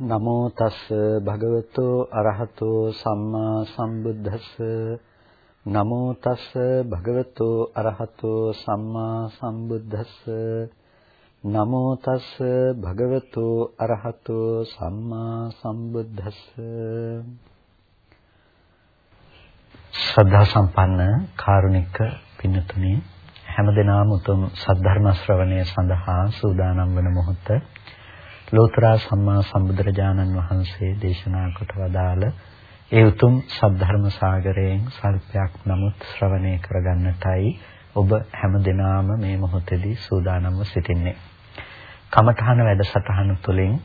නමෝ තස් භගවතෝ අරහතෝ සම්මා සම්බුද්දස්ස. නමෝ තස් භගවතෝ අරහතෝ සම්මා සම්බුද්දස්ස. නමෝ තස් භගවතෝ අරහතෝ සම්මා සම්බුද්දස්ස. ශ්‍රද්ධා සම්පන්න කාරුණික පින්තුනි හැමදෙනාම උතුම් සද්ධර්ම ශ්‍රවණය සඳහා සූදානම් වන මොහොත ලෝතර සම්මා සම්බුදුරජාණන් වහන්සේ දේශනා කොට වදාළ ඒ උතුම් සද්ධර්ම සාගරයෙන් සල්පයක් නමුත් ශ්‍රවණය කරගන්නටයි ඔබ හැම දිනාම මේ මොහොතේදී සූදානම්ව සිටින්නේ. කමඨහන වැඩසටහන තුළින්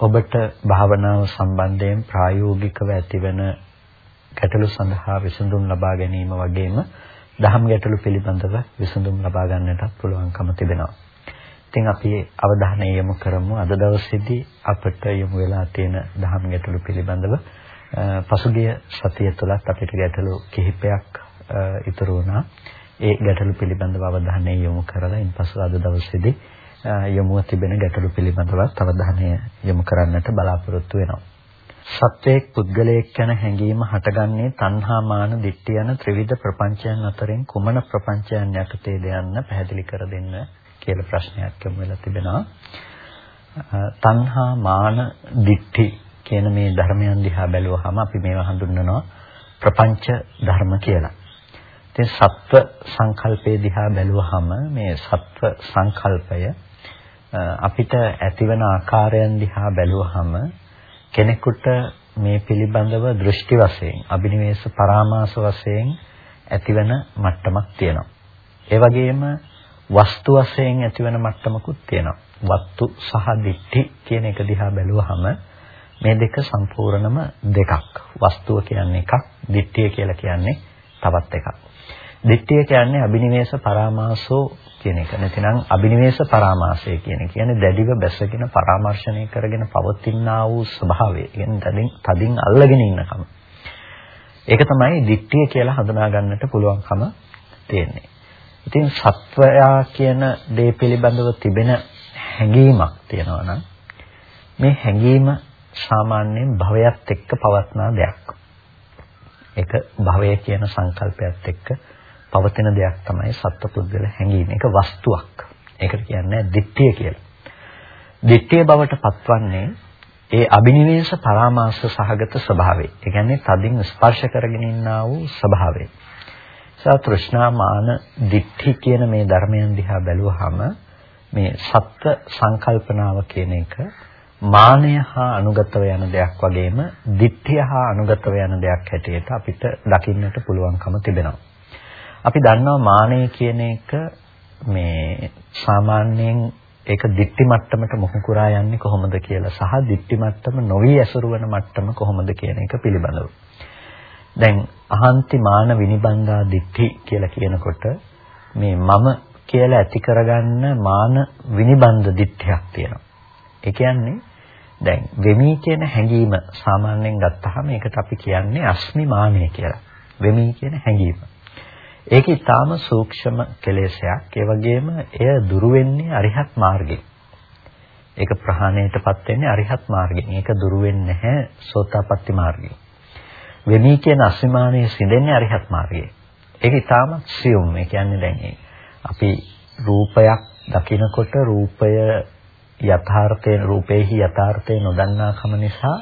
ඔබට භාවනාව සම්බන්ධයෙන් ප්‍රායෝගිකව ඇතිවන ගැටලු සඳහා විසඳුම් ලබා ගැනීම වගේම දහම් ගැටලු පිළිබඳව විසඳුම් ලබා ගන්නටත් පුළුවන්කම තිබෙනවා. ඉතින් අපි අවධානය යොමු කරමු අද දවසේදී අපට යොමු වෙලා තියෙන දහම් ගැටලු පිළිබඳව පසුගිය සතිය තුලත් අපිට ගැටලු කිහිපයක් ඉතුරු වුණා. ඒ ගැටලු පිළිබඳව අවධානය යොමු කරලා ඉන්පසු අද දවසේදී යොමුව තිබෙන ගැටලු පිළිබඳවත් අවධානය යොමු කරන්නට බලාපොරොත්තු වෙනවා. සත්වයක් පුද්ගලයෙක් යන හැඟීම හටගන්නේ තණ්හා මාන දිට්ඨිය යන ත්‍රිවිධ ප්‍රපංචයන් අතරින් කුමන ප්‍රපංචයන් යටතේද යන්න පැහැදිලි කර දෙන්න කියලා ප්‍රශ්නයක් යොමු වෙලා තිබෙනවා. තණ්හා මාන දිට්ඨි කියන මේ ධර්මයන් දිහා බැලුවහම අපි මේවා හඳුන්වනවා ප්‍රපංච ධර්ම කියලා. ඉතින් සත්ව සංකල්පයේ දිහා බැලුවහම මේ සත්ව සංකල්පය අපිට ඇතිවන ආකාරයන් දිහා බැලුවහම කෙනෙකුට මේ පිළිබඳව දෘෂ්ටි වශයෙන් අභිනිවේෂ පරාමාස වශයෙන් ඇතිවන මට්ටමක් තියෙනවා. ඒ වගේම වස්තු වශයෙන් ඇතිවන මට්ටමකුත් තියෙනවා. වස්තු සහ දිට්ඨි කියන එක දිහා බැලුවහම මේ දෙක සම්පූර්ණම දෙකක්. වස්තුව කියන්නේ එකක්, දිට්ඨිය කියලා කියන්නේ තවත් එකක්. දිට්ඨිය කියන්නේ අබිනිවේෂ පරාමාසෝ කියන එක. නැතිනම් අබිනිවේෂ පරාමාසය කියන එක කියන්නේ දැඩිව බැසගෙන පරාමර්ශණය කරගෙන පවතිනා වූ ස්වභාවය. කියන්නේ තදින් තදින් අල්ලගෙන ඉන්නකම. ඒක තමයි දිට්ඨිය කියලා හඳුනා ගන්නට පුළුවන්කම තියෙන්නේ. ඉතින් සත්වයා කියන දේ පිළිබඳව තිබෙන හැඟීමක් තියෙනවා නම් මේ හැඟීම සාමාන්‍යයෙන් භවයත් එක්ක පවත්නා දෙයක්. ඒක භවය කියන සංකල්පයත් එක්ක පවතින දෙයක් තමයි සත්පුද්ගල හැඟීම. ඒක වස්තුවක්. ඒකට කියන්නේ දිට්ඨිය කියලා. දිට්ඨිය බවට පත්වන්නේ ඒ අබිනිවේෂ පරාමාස සහගත ස්වභාවය. ඒ කියන්නේ තදින් ස්පර්ශ කරගෙන ඉන්නා වූ ස්වභාවය. සා තෘෂ්ණා මාන දික්ටි කියන මේ ධර්මයන් දිහා බැලුවහම මේ සත්ත්ව සංකල්පනාව කියන එක මානය හා අනුගතව යන දෙයක් වගේම දික්තිය හා අනුගතව යන දෙයක් හැටියට අපිට දකින්නට පුළුවන්කම තිබෙනවා. අපි දන්නවා මානය කියන එක මේ සාමාන්‍යයෙන් ඒක දික්ටි මට්ටමට මොහු කුරා යන්නේ කොහොමද කියලා සහ දික්ටි මට්ටම නොවි ඇසුරු වෙන මට්ටම කොහොමද කියන එක පිළිබඳව. දැන් අහන්ති මාන විනිබන්දා දිට්ඨි කියලා කියනකොට මේ මම කියලා ඇති කරගන්න මාන විනිබන්ද දිට්ඨියක් තියෙනවා. ඒ කියන්නේ දැන් වෙමි කියන හැඟීම සාමාන්‍යයෙන් ගත්තාම ඒකට අපි කියන්නේ අස්මිමානය කියලා. වෙමි කියන හැඟීම. ඒක ඊටාම සූක්ෂම කෙලෙසයක්. ඒ වගේම එය දුරු වෙන්නේ අරිහත් මාර්ගයෙන්. ඒක ප්‍රහාණයටපත් වෙන්නේ අරිහත් මාර්ගයෙන්. ඒක දුරු වෙන්නේ නැහැ සෝතාපට්ටි මාර්ගයෙන්. වෙමි කියන අස්මිමානයේ සිඳෙන්නේ අරිහත් මාර්ගයේ. ඒක ඊටාම සියුම්. ඒ කියන්නේ දැන් අපි රූපයක් දකිනකොට රූපය යථාර්ථයේ රූපේහි යථාර්ථය නොදන්නාකම නිසා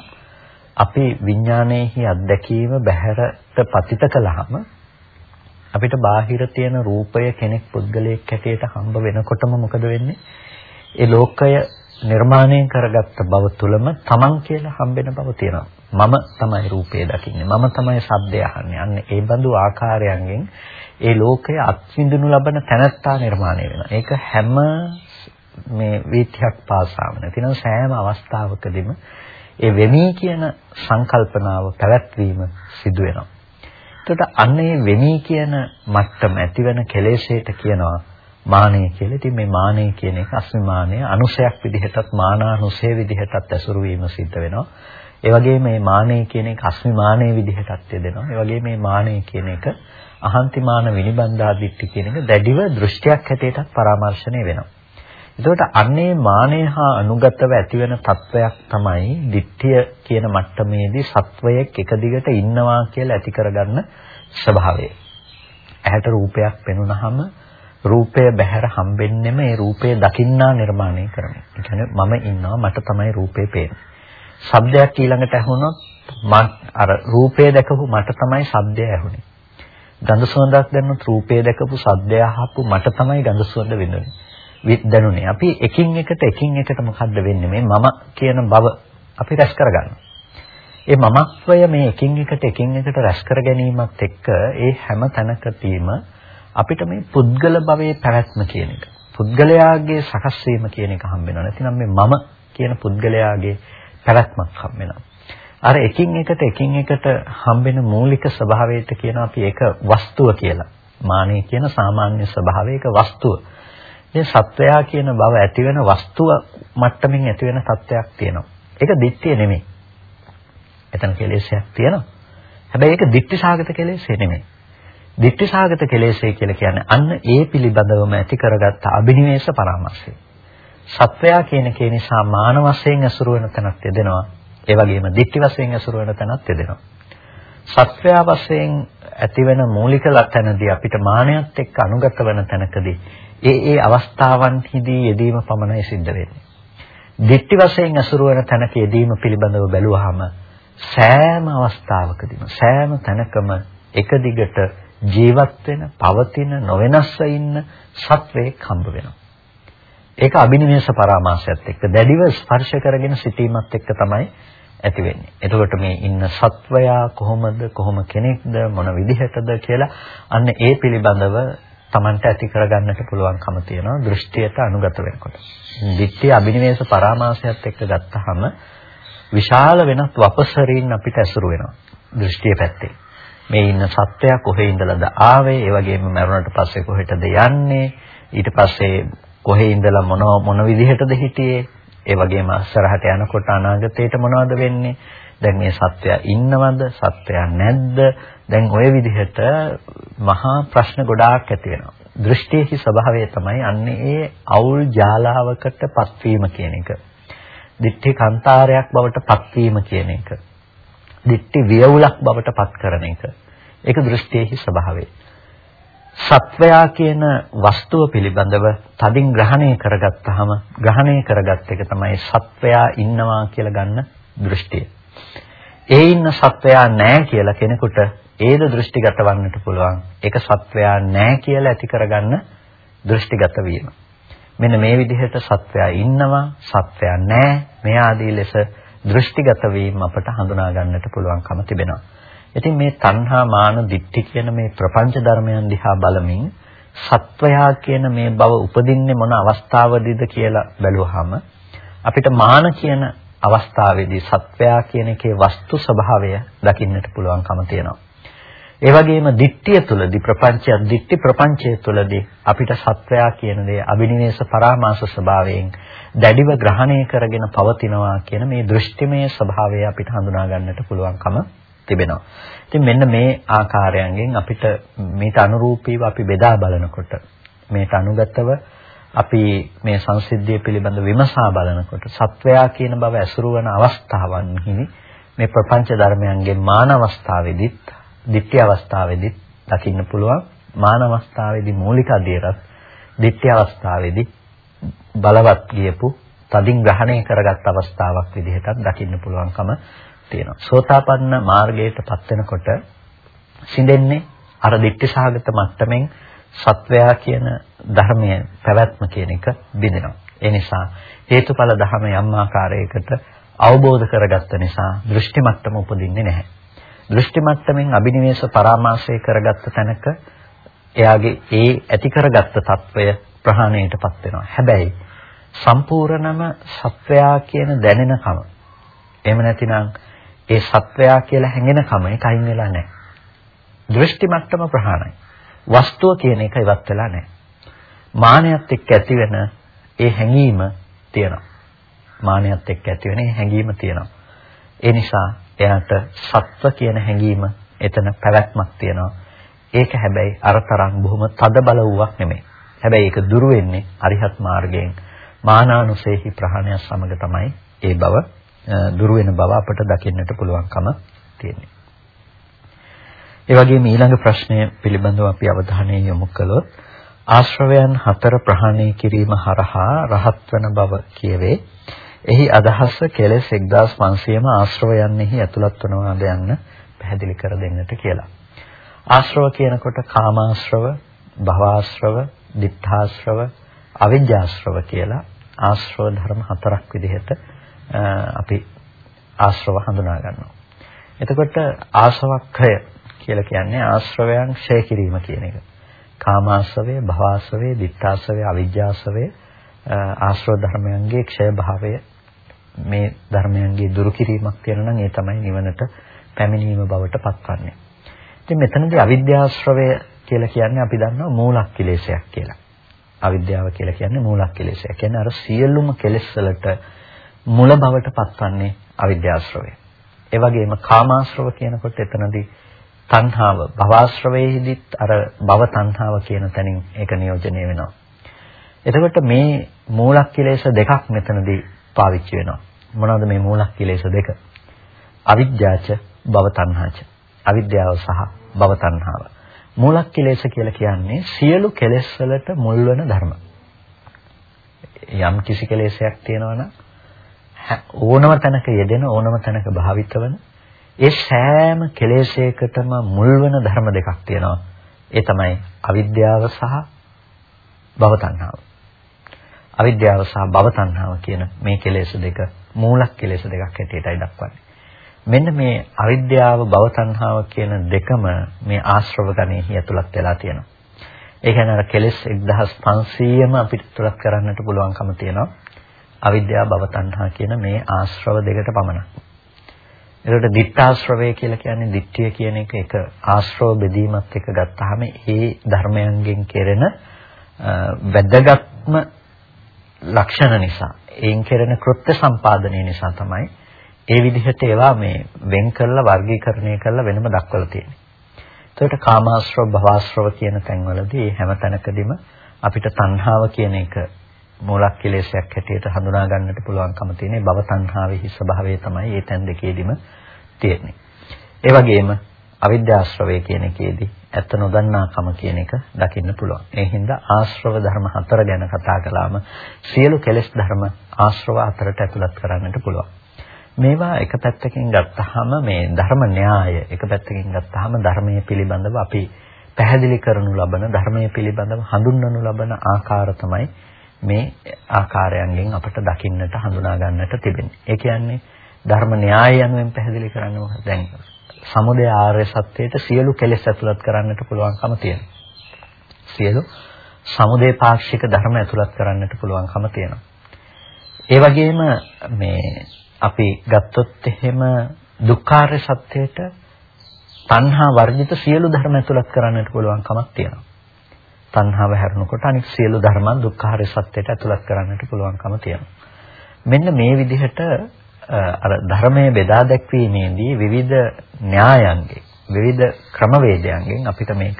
අපි විඥානයේහි අත්දැකීම බහැරට පතිත කළාම අපිට බාහිර තියෙන රූපය කෙනෙක් පුද්ගලයෙක් හැටියට හම්බ වෙනකොටම මොකද වෙන්නේ? ඒ ලෝකය නිර්මාණය කරගත්ත බව තුලම තමන් කියලා හම්බෙන බව තියෙනවා. මම තමයි රූපේ දකින්නේ. මම තමයි ශබ්දය අහන්නේ. අන්න ඒ බඳු ආකාරයන්ගෙන් ඒ ලෝකය අත්විඳිනු ලබන තැනත්තා නිර්මාණය වෙනවා. ඒක හැම මේ වීථියක් පාසාම නැතිනම් සෑම අවස්ථාවකදීම ඒ වෙමි කියන සංකල්පනාව පැවැත්වීම සිදු වෙනවා. එතකොට අන්න ඒ වෙමි කියන මට්ටම ඇතිවන කෙලෙසයට කියනවා මානය කියලා. ඉතින් මේ මානය කියන එක අස්මිමානය අනුසයක් විදිහටත් මානානුසය විදිහටත් ඇසුරු වීම සිද්ධ වෙනවා. ඒ වගේම මේ මානෙ කියන එක අස්මිමානෙ විදිහටත් යදෙනවා. ඒ වගේම මේ මානෙ කියන එක අහන්තිමාන විනිබන්දාදිට්ඨි කියන එක දැඩිව දෘෂ්ටියක් හැටියටත් පරාමර්ශණය වෙනවා. එතකොට අන්නේ මානය හා අනුගතව ඇතිවෙන తත්වයක් තමයි ditthිය කියන මට්ටමේදී සත්වයක් එක දිගට ඉන්නවා කියලා ඇති කරගන්න ස්වභාවය. ඇහැට රූපයක් පෙනුනහම රූපය බහැර හම්බෙන්නෙම ඒ රූපය දකින්නා නිර්මාණය කරන්නේ. ඒ කියන්නේ මම ඉන්නවා මට තමයි රූපේ පේන්නේ. ශබ්දයක් ඊළඟට ඇහුනොත් අර රූපය දැකපු මට තමයි ශබ්දය ඇහුනේ. ගඳ සුවඳක් දැනුනොත් රූපය දැකපු ශබ්දය අහපු මට තමයි ගඳ සුවඳ වෙන්නේ. දැනුනේ. අපි එකින් එකට එකින් එකට මොකද්ද වෙන්නේ මේ මම කියන බව අපි රැස් කරගන්නවා. ඒ මමත්වය මේ එකින් එකට එකින් එකට රැස් කර ගැනීමත් එක්ක ඒ හැම තැනකදීම අපිට මේ පුද්ගල භවයේ පැවැත්ම කියන එක පුද්ගලයාගේ සකස් වීම කියන එක හම්බ වෙනවා. නැතිනම් මේ මම කියන පුද්ගලයාගේ පැවැත්මක් හම්බ වෙනවා. අර එකින් එකට එකින් එකට හම්බෙන මූලික ස්වභාවයට කියන අපි ඒක වස්තුව කියලා. මානෙ කියන සාමාන්‍ය ස්වභාවයක වස්තුව. මේ සත්වයා කියන බව ඇති වෙන වස්තුව මට්ටමින් ඇති වෙන තත්වයක් තියෙනවා. ඒක දිට්ඨිය නෙමෙයි. එතන කෙලෙසයක් තියෙනවා. හැබැයි ඒක දිට්ඨි සාගත කෙලෙසේ නෙමෙයි. දිට්ඨි සාගත කෙලෙසේ කියලා කියන්නේ අන්න ඒ පිළිබඳවම ඇති කරගත්ත අභිනිවේෂ පරාමර්ශය. සත්වයා කියන කේ නිසා මාන වශයෙන් අසුර වෙන තැනක් යෙදෙනවා. ඒ වගේම දිට්ඨි වශයෙන් අසුර වෙන තැනක් යෙදෙනවා. සත්වයා වශයෙන් ඇතිවෙන මූලික ලක්ෂණදී අපිට මානයත් එක්ක අනුගත වෙන තැනකදී ඒ ඒ අවස්ථාවන්හිදී යෙදීම පමණයි සිද්ධ වෙන්නේ. දිට්ටි වශයෙන් අසුරු වෙන තැනක යෙදීම පිළිබඳව බැලුවාම සෑම අවස්ථාවකදීම සෑම තැනකම එක දිගට ජීවත් වෙන, පවතින, නොවෙනස්ව ඉන්න සත්වයක් හම්බ වෙනවා. ඒක අභිනිවේෂ පරාමාසයත් එක්ක දැඩිව ස්පර්ශ කරගෙන සිටීමත් එක්ක තමයි ඇති වෙන්නේ. එතකොට මේ ඉන්න සත්වයා කොහොමද කොහොම කෙනෙක්ද මොන විදිහටද කියලා අන්න ඒ පිළිබඳව Tamanට ඇති කරගන්නට පුළුවන්කම තියෙනවා දෘෂ්ටියට අනුගත වෙනකොට. දිට්ඨිය අභිනිවේෂ පරාමාසයත් එක්ක ගත්තහම විශාල වෙනත් වපසරීන් අපිට ඇසුරු වෙනවා. දෘෂ්ටිය පැත්තේ. මේ ඉන්න සත්‍යය කොහේ ඉඳලාද ආවේ? ඒ වගේම මරුණට පස්සේ කොහෙටද යන්නේ? ඊට පස්සේ කොහේ ඉඳලා මොන මොන විදිහටද හිටියේ? ඒ වගේම අස්සරහට යනකොට අනාගතේට මොනවද වෙන්නේ? දැන් මේ සත්‍යය ඉන්නවද? සත්‍යය නැද්ද? දැන් ওই විදිහට මහා ප්‍රශ්න ගොඩාක් ඇති වෙනවා. දෘෂ්ටියේ ස්වභාවය තමයි අන්නේ ඒ අවුල් ජාලාවකට පත්වීම කියන එක. දිට්ඨි කාන්තාරයක් බවට පත්වීම කියන එක. දිට්ඨි වියවුලක් බවට පත් කරන එක. ඒක දෘෂ්ටියේ ස්වභාවය. සත්වයා කියන වස්තුව පිළිබඳව තදින් ග්‍රහණය කරගත්තාම ග්‍රහණය කරගත් එක තමයි සත්වයා ඉන්නවා කියලා ගන්න දෘෂ්ටිය. ඒ ඉන්න සත්වයා නැහැ කියලා කෙනෙකුට ඒද දෘෂ්ටිගත වන්නට පුළුවන්. ඒක සත්වයා නැහැ කියලා ඇති කරගන්න දෘෂ්ටිගත වීම. මෙන්න මේ විදිහට සත්වයා ඉන්නවා, සත්වයා නැහැ, මේ ආදී ලෙස දෘෂ්ටිගත වීම අපට හඳුනා ගන්නට පුළුවන්කම තිබෙනවා. ඉතින් මේ තණ්හා මාන දිට්ඨි කියන මේ ප්‍රපංච ධර්මයන් දිහා බලමින් සත්වයා කියන මේ බව උපදින්නේ මොන අවස්ථාවදීද කියලා බැලුවහම අපිට මාන කියන අවස්ථාවේදී සත්වයා කියන එකේ වස්තු ස්වභාවය දකින්නට පුළුවන්කම තියෙනවා. ඒ වගේම දිට්ඨිය තුලදී ප්‍රපංචය දිට්ඨි ප්‍රපංචය තුලදී අපිට සත්වයා කියන දේ අබිනිවේෂ පරාමාස ස්වභාවයෙන් දැඩිව ග්‍රහණය කරගෙන පවතිනවා කියන මේ දෘෂ්ටිමය ස්වභාවය අපිට හඳුනා ගන්නට පුළුවන්කම තිබෙනවා. ඉතින් මෙන්න මේ ආකාරයෙන් අපිට මේට අනුරූපීව අපි බෙදා බලනකොට මේට අනුගතව අපි මේ සංසිද්ධිය පිළිබඳ විමසා බලනකොට සත්වයා කියන බව ඇසුරු වන අවස්ථාවන්හි මේ ප්‍රපංච ධර්මයන්ගේ මාන අවස්ථාවේදීත් ditthi අවස්ථාවේදී දකින්න පුළුවන් මාන අවස්ථාවේදී මූලික අධීරත් ditthi අවස්ථාවේදී බලවත් ගියපු තදින් ග්‍රහණය කරගත් අවස්ථාවක් විදිහටත් දකින්න පුළුවන්කම තියෙනවා. සෝතාපන්න මාර්ගයට පත් වෙනකොට සිඳෙන්නේ අර දික්කසහගත මට්ටමින් සත්වයා කියන ධර්මයේ පැවැත්ම කියන එක බිඳිනවා. ඒ නිසා හේතුඵල ධර්ම යම් ආකාරයකට අවබෝධ කරගත්ත නිසා දෘෂ්ටි මට්ටම උපදින්නේ නැහැ. දෘෂ්ටි මට්ටමින් අභිනිවේෂ පරාමාසය කරගත්ත තැනක එයාගේ ඒ ඇති කරගත්ත తත්වය ප්‍රහාණයටපත් වෙනවා. හැබැයි සම්පූර්ණම සත්වයා කියන දැනෙනකම එහෙම නැතිනම් ඒ සත්වයා කියලා හැඟෙනකම ඒක අයින් වෙලා නැහැ. දෘෂ්ටි මට්ටම ප්‍රහාණයි. වස්තුව කියන එක ඉවත් වෙලා නැහැ. මානයත් එක්ක ඇතිවෙන ඒ හැඟීම තියෙනවා. මානයත් එක්ක ඇතිවෙන ඒ හැඟීම තියෙනවා. ඒ නිසා එයාට සත්ව කියන හැඟීම එතන පැවැත්මක් තියෙනවා. ඒක හැබැයි අරතරන් බොහොම තද බල වූවක් නෙමෙයි. හැබැයි ඒක දුරු වෙන්නේ අරිහත් මාර්ගයෙන් මානානුසේහි ප්‍රහාණය සමග තමයි ඒ බව දුරු වෙන බව අපට දකින්නට පුළුවන්කම තියෙන්නේ. ඒ වගේම ඊළඟ ප්‍රශ්නය පිළිබඳව අපි අවධානය යොමු කළොත් ආශ්‍රවයන් හතර ප්‍රහාණය කිරීම හරහා රහත් වන බව කියවේ. එහි අදහස කෙලෙස් 1500ම ආශ්‍රවයන්ෙහි ඇතුළත් වනවාද යන්න පැහැදිලි කර දෙන්නට කියලා. ආශ්‍රව කියනකොට කාමාශ්‍රව, භවආශ්‍රව, ditthාශ්‍රව, අවිජ්ජාශ්‍රව කියලා ආශ්‍රව ධර්ම හතරක් විදිහට අපි ආශ්‍රව හඳුනා ගන්නවා. එතකොට ආශවක්ඛය කියලා කියන්නේ ආශ්‍රවයන් ක්ෂය කිරීම කියන එක. කාමාශ්‍රවය, භවආශ්‍රවය, ditthාශ්‍රවය, අවිජ්ජාශ්‍රවය ආශ්‍රව ධර්මයන්ගේ ක්ෂය භාවය මේ ධර්මයන්ගේ දුරු කිරීමක් තියෙනවා නම් ඒ තමයි නිවනට පැමිණීම බවට පත්වන්නේ. ඉතින් මෙතනදී අවිද්‍යාශ්‍රවය කියලා කියන්නේ අපි දන්නවා මූලක් කෙලෙසයක් කියලා. අවිද්‍යාව කියලා කියන්නේ මූලක් කෙලෙසයක්. කියන්නේ අර සියලුම කෙලෙස් වලට මුල බවට පත්වන්නේ අවිද්‍යාශ්‍රවය. ඒ වගේම කාමාශ්‍රව කියනකොට එතනදී තණ්හාව භවආශ්‍රවයේදීත් අර භව තණ්හාව කියන තැනින් ඒක නියෝජනය වෙනවා. එතකොට මේ මූලක් කෙලෙස් දෙකක් මෙතනදී පාවිච්චි වෙනවා. මොනවද මේ මූලක් කෙලෙස් දෙක? අවිද්‍යාච භව තණ්හාච. අවිද්‍යාව සහ භව තණ්හාව. මූලක් කෙලෙස් කියලා කියන්නේ සියලු කෙලෙස් වලට මුල් වෙන ධර්ම. යම් කිසි කෙලෙසයක් තියෙනවා නම් ඕනම තැනක යෙදෙන ඕනම තැනක භාවිත වන ඒ සෑම කෙලෙසයකටම මුල් වෙන ධර්ම දෙකක් තියෙනවා. ඒ තමයි අවිද්‍යාව සහ භව තණ්හාව. අවිද්‍යාව සහ භව තණ්හාව කියන මේ කෙලෙස් දෙක මූලක් කෙලෙස් දෙකක් හැටියටයි දක්වන්නේ. මෙන්න මේ අවිද්‍යාව භව තණ්හාව කියන දෙකම මේ ආශ්‍රව ගණෙහි ඇතුළත් වෙලා තියෙනවා. ඒ කියන්නේ අර කෙලෙස් 1500ම අපිට තුලක් කරන්නට පුළුවන්කම තියෙනවා. අවිද්‍යාව භව තණ්හා කියන මේ ආශ්‍රව දෙකට පමණක්. ඒකට ditthාශ්‍රවය කියලා කියන්නේ ditthිය කියන එක එක ආශ්‍රව බෙදීමත් එක්ක ගත්තාම ඒ ධර්මයන්ගෙන් කෙරෙන වැදගත්ම ලක්ෂණ නිසා ඒන් කෙරෙන කෘත්‍ය සම්පාදනය නිසා තමයි ඒ විදිහට ඒවා මේ වෙන් කරලා වර්ගීකරණය කරලා වෙනම දක්වලා තියෙන්නේ. එතකොට කාමාශ්‍රව භවශ්‍රව කියන තැන්වලදී හැම තැනකදීම අපිට තණ්හාව කියන එක මූලක් කෙලෙසයක් හැටියට හඳුනා ගන්නට පුළුවන්කම තියෙන්නේ භව තණ්හාවේ ස්වභාවය තමයි මේ තැන් දෙකේදීම තියෙන්නේ. ඒ වගේම අවිද්‍යාශ්‍රවය කියන එකේදී ඇත්ත නොදන්නාකම කියන එක දකින්න පුළුවන්. ඒ හින්දා ආශ්‍රව ධර්ම හතර ගැන කතා කළාම සියලු කෙලෙස් ධර්ම ආශ්‍රව හතරට ඇතුළත් කරන්නට පුළුවන්. මේවා එක පැත්තකින් ගත්තාම මේ ධර්ම න්‍යාය එක පැත්තකින් ගත්තාම ධර්මයේ පිළිබඳව අපි පැහැදිලි කරනු ලබන ධර්මයේ පිළිබඳව හඳුන්වනු ලබන ආකාර තමයි මේ ආකාරයන්ගෙන් අපට දකින්නට හඳුනා ගන්නට තිබෙන්නේ. ඒ කියන්නේ ධර්ම න්‍යාය යනුවෙන් පැහැදිලි කරන්නේ මොකක්ද? දැන් සමුදය ආර්ය සත්‍යයට සියලු කෙලෙස් ඇතුළත් කරන්නට පුළුවන්කම තියෙනවා. සියලු සමුදය පාක්ෂික ධර්ම ඇතුළත් කරන්නට පුළුවන්කම තියෙනවා. ඒ වගේම මේ අපි ගත්තොත් එහෙම දුක්ඛාර්ය සත්‍යයට තණ්හා වර්ජිත සියලු ධර්ම ඇතුළත් කරන්නට පුළුවන්කමක් තියෙනවා. තණ්හාව හැරුණකොට අනිත් සියලු ධර්මයන් දුක්ඛාර්ය සත්‍යයට ඇතුළත් කරන්නට පුළුවන්කම තියෙනවා. මෙන්න මේ විදිහට අර ධර්මයේ බෙදා දැක්වීමේදී විවිධ න්‍යායන්ගෙන් විවිධ ක්‍රමවේදයන්ගෙන් අපිට මේක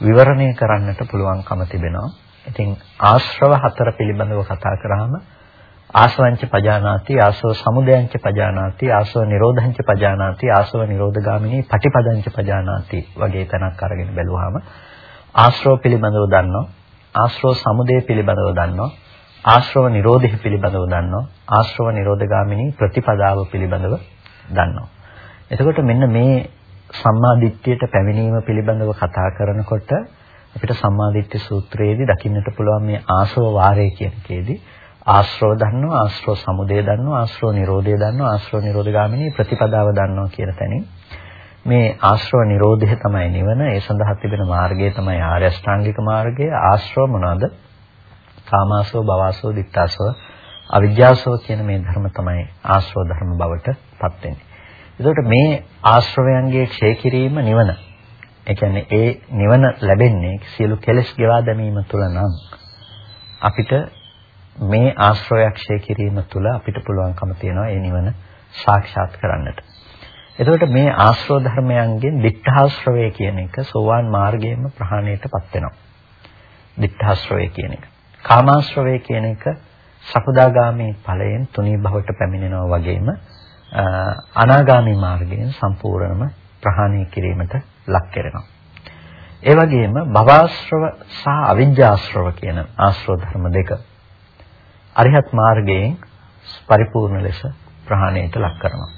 විවරණය කරන්නට පුළුවන්කම තිබෙනවා. ඉතින් ආශ්‍රව හතර පිළිබඳව කතා කරාම ආසවංච පජානාති ආසව සමුදයංච පජානාති ආසව නිරෝධංච පජානාති ආසව නිරෝධගාමිනී පටිපදංච පජානාති වගේ තැනක් අරගෙන බැලුවාම ආශ්‍රව පිළිබඳව දන්නවා ආශ්‍රව සමුදය පිළිබඳව දන්නවා ආශ්‍රව නිරෝධය පිළිබඳව දන්නවා. ආශ්‍රව නිරෝධගාමිනී ප්‍රතිපදාව පිළිබඳව දන්නවා. එතකොට මෙන්න මේ සම්මාදිට්ඨියට පැමිණීම පිළිබඳව කතා කරනකොට අපිට සම්මාදිට්ඨි සූත්‍රයේදී දකින්නට පුළුවන් මේ ආශ්‍රව වාරය කියන කේදී ආශ්‍රව දන්නවා ආශ්‍රව සමුදය දන්නවා ආශ්‍රව නිරෝධය දන්නවා ආශ්‍රව නිරෝධගාමිනී ප්‍රතිපදාව දන්නවා කියන තැනින් මේ ආශ්‍රව නිරෝධය තමයි නිවන ඒ සඳහා තිබෙන මාර්ගය තමයි ආර්ය අෂ්ටාංගික මාර්ගය ආශ්‍රව මොනවාද කාමාසෝ භවසෝ දිත්තාසෝ අවිජ්ජාසෝ කියන මේ ධර්ම තමයි ආශ්‍රව ධර්ම බවට පත් වෙන්නේ. ඒකට මේ ආශ්‍රවයන්ගේ ක්ෂය කිරීම නිවන. ඒ කියන්නේ ඒ නිවන ලැබෙන්නේ සියලු කෙලෙස් ගෙවා දැමීම තුළ නම් අපිට මේ ආශ්‍රවයක් ක්ෂය කිරීම තුළ අපිට පුළුවන්කම තියෙනවා ඒ නිවන සාක්ෂාත් කරන්නට. එතකොට මේ ආශ්‍රව ධර්මයන්ගෙන් දිඨාශ්‍රවය කියන එක සෝවාන් මාර්ගයේම ප්‍රහාණයටපත් වෙනවා. දිඨාශ්‍රවය කියන එක. කාමාශ්‍රවය කියන එක සකදාගාමී ඵලයෙන් තුනී භවට පැමිණෙනවා වගේම අනාගාමී මාර්ගයෙන් සම්පූර්ණම ප්‍රහාණය කිරීමට ලක් කරනවා. ඒ වගේම භවආශ්‍රව සහ අවිජ්ජාශ්‍රව කියන ආශ්‍රව ධර්ම දෙක අරිහත් මාර්ගයෙන් පරිපූර්ණ ලෙස ප්‍රහාණයට ලක් කරනවා.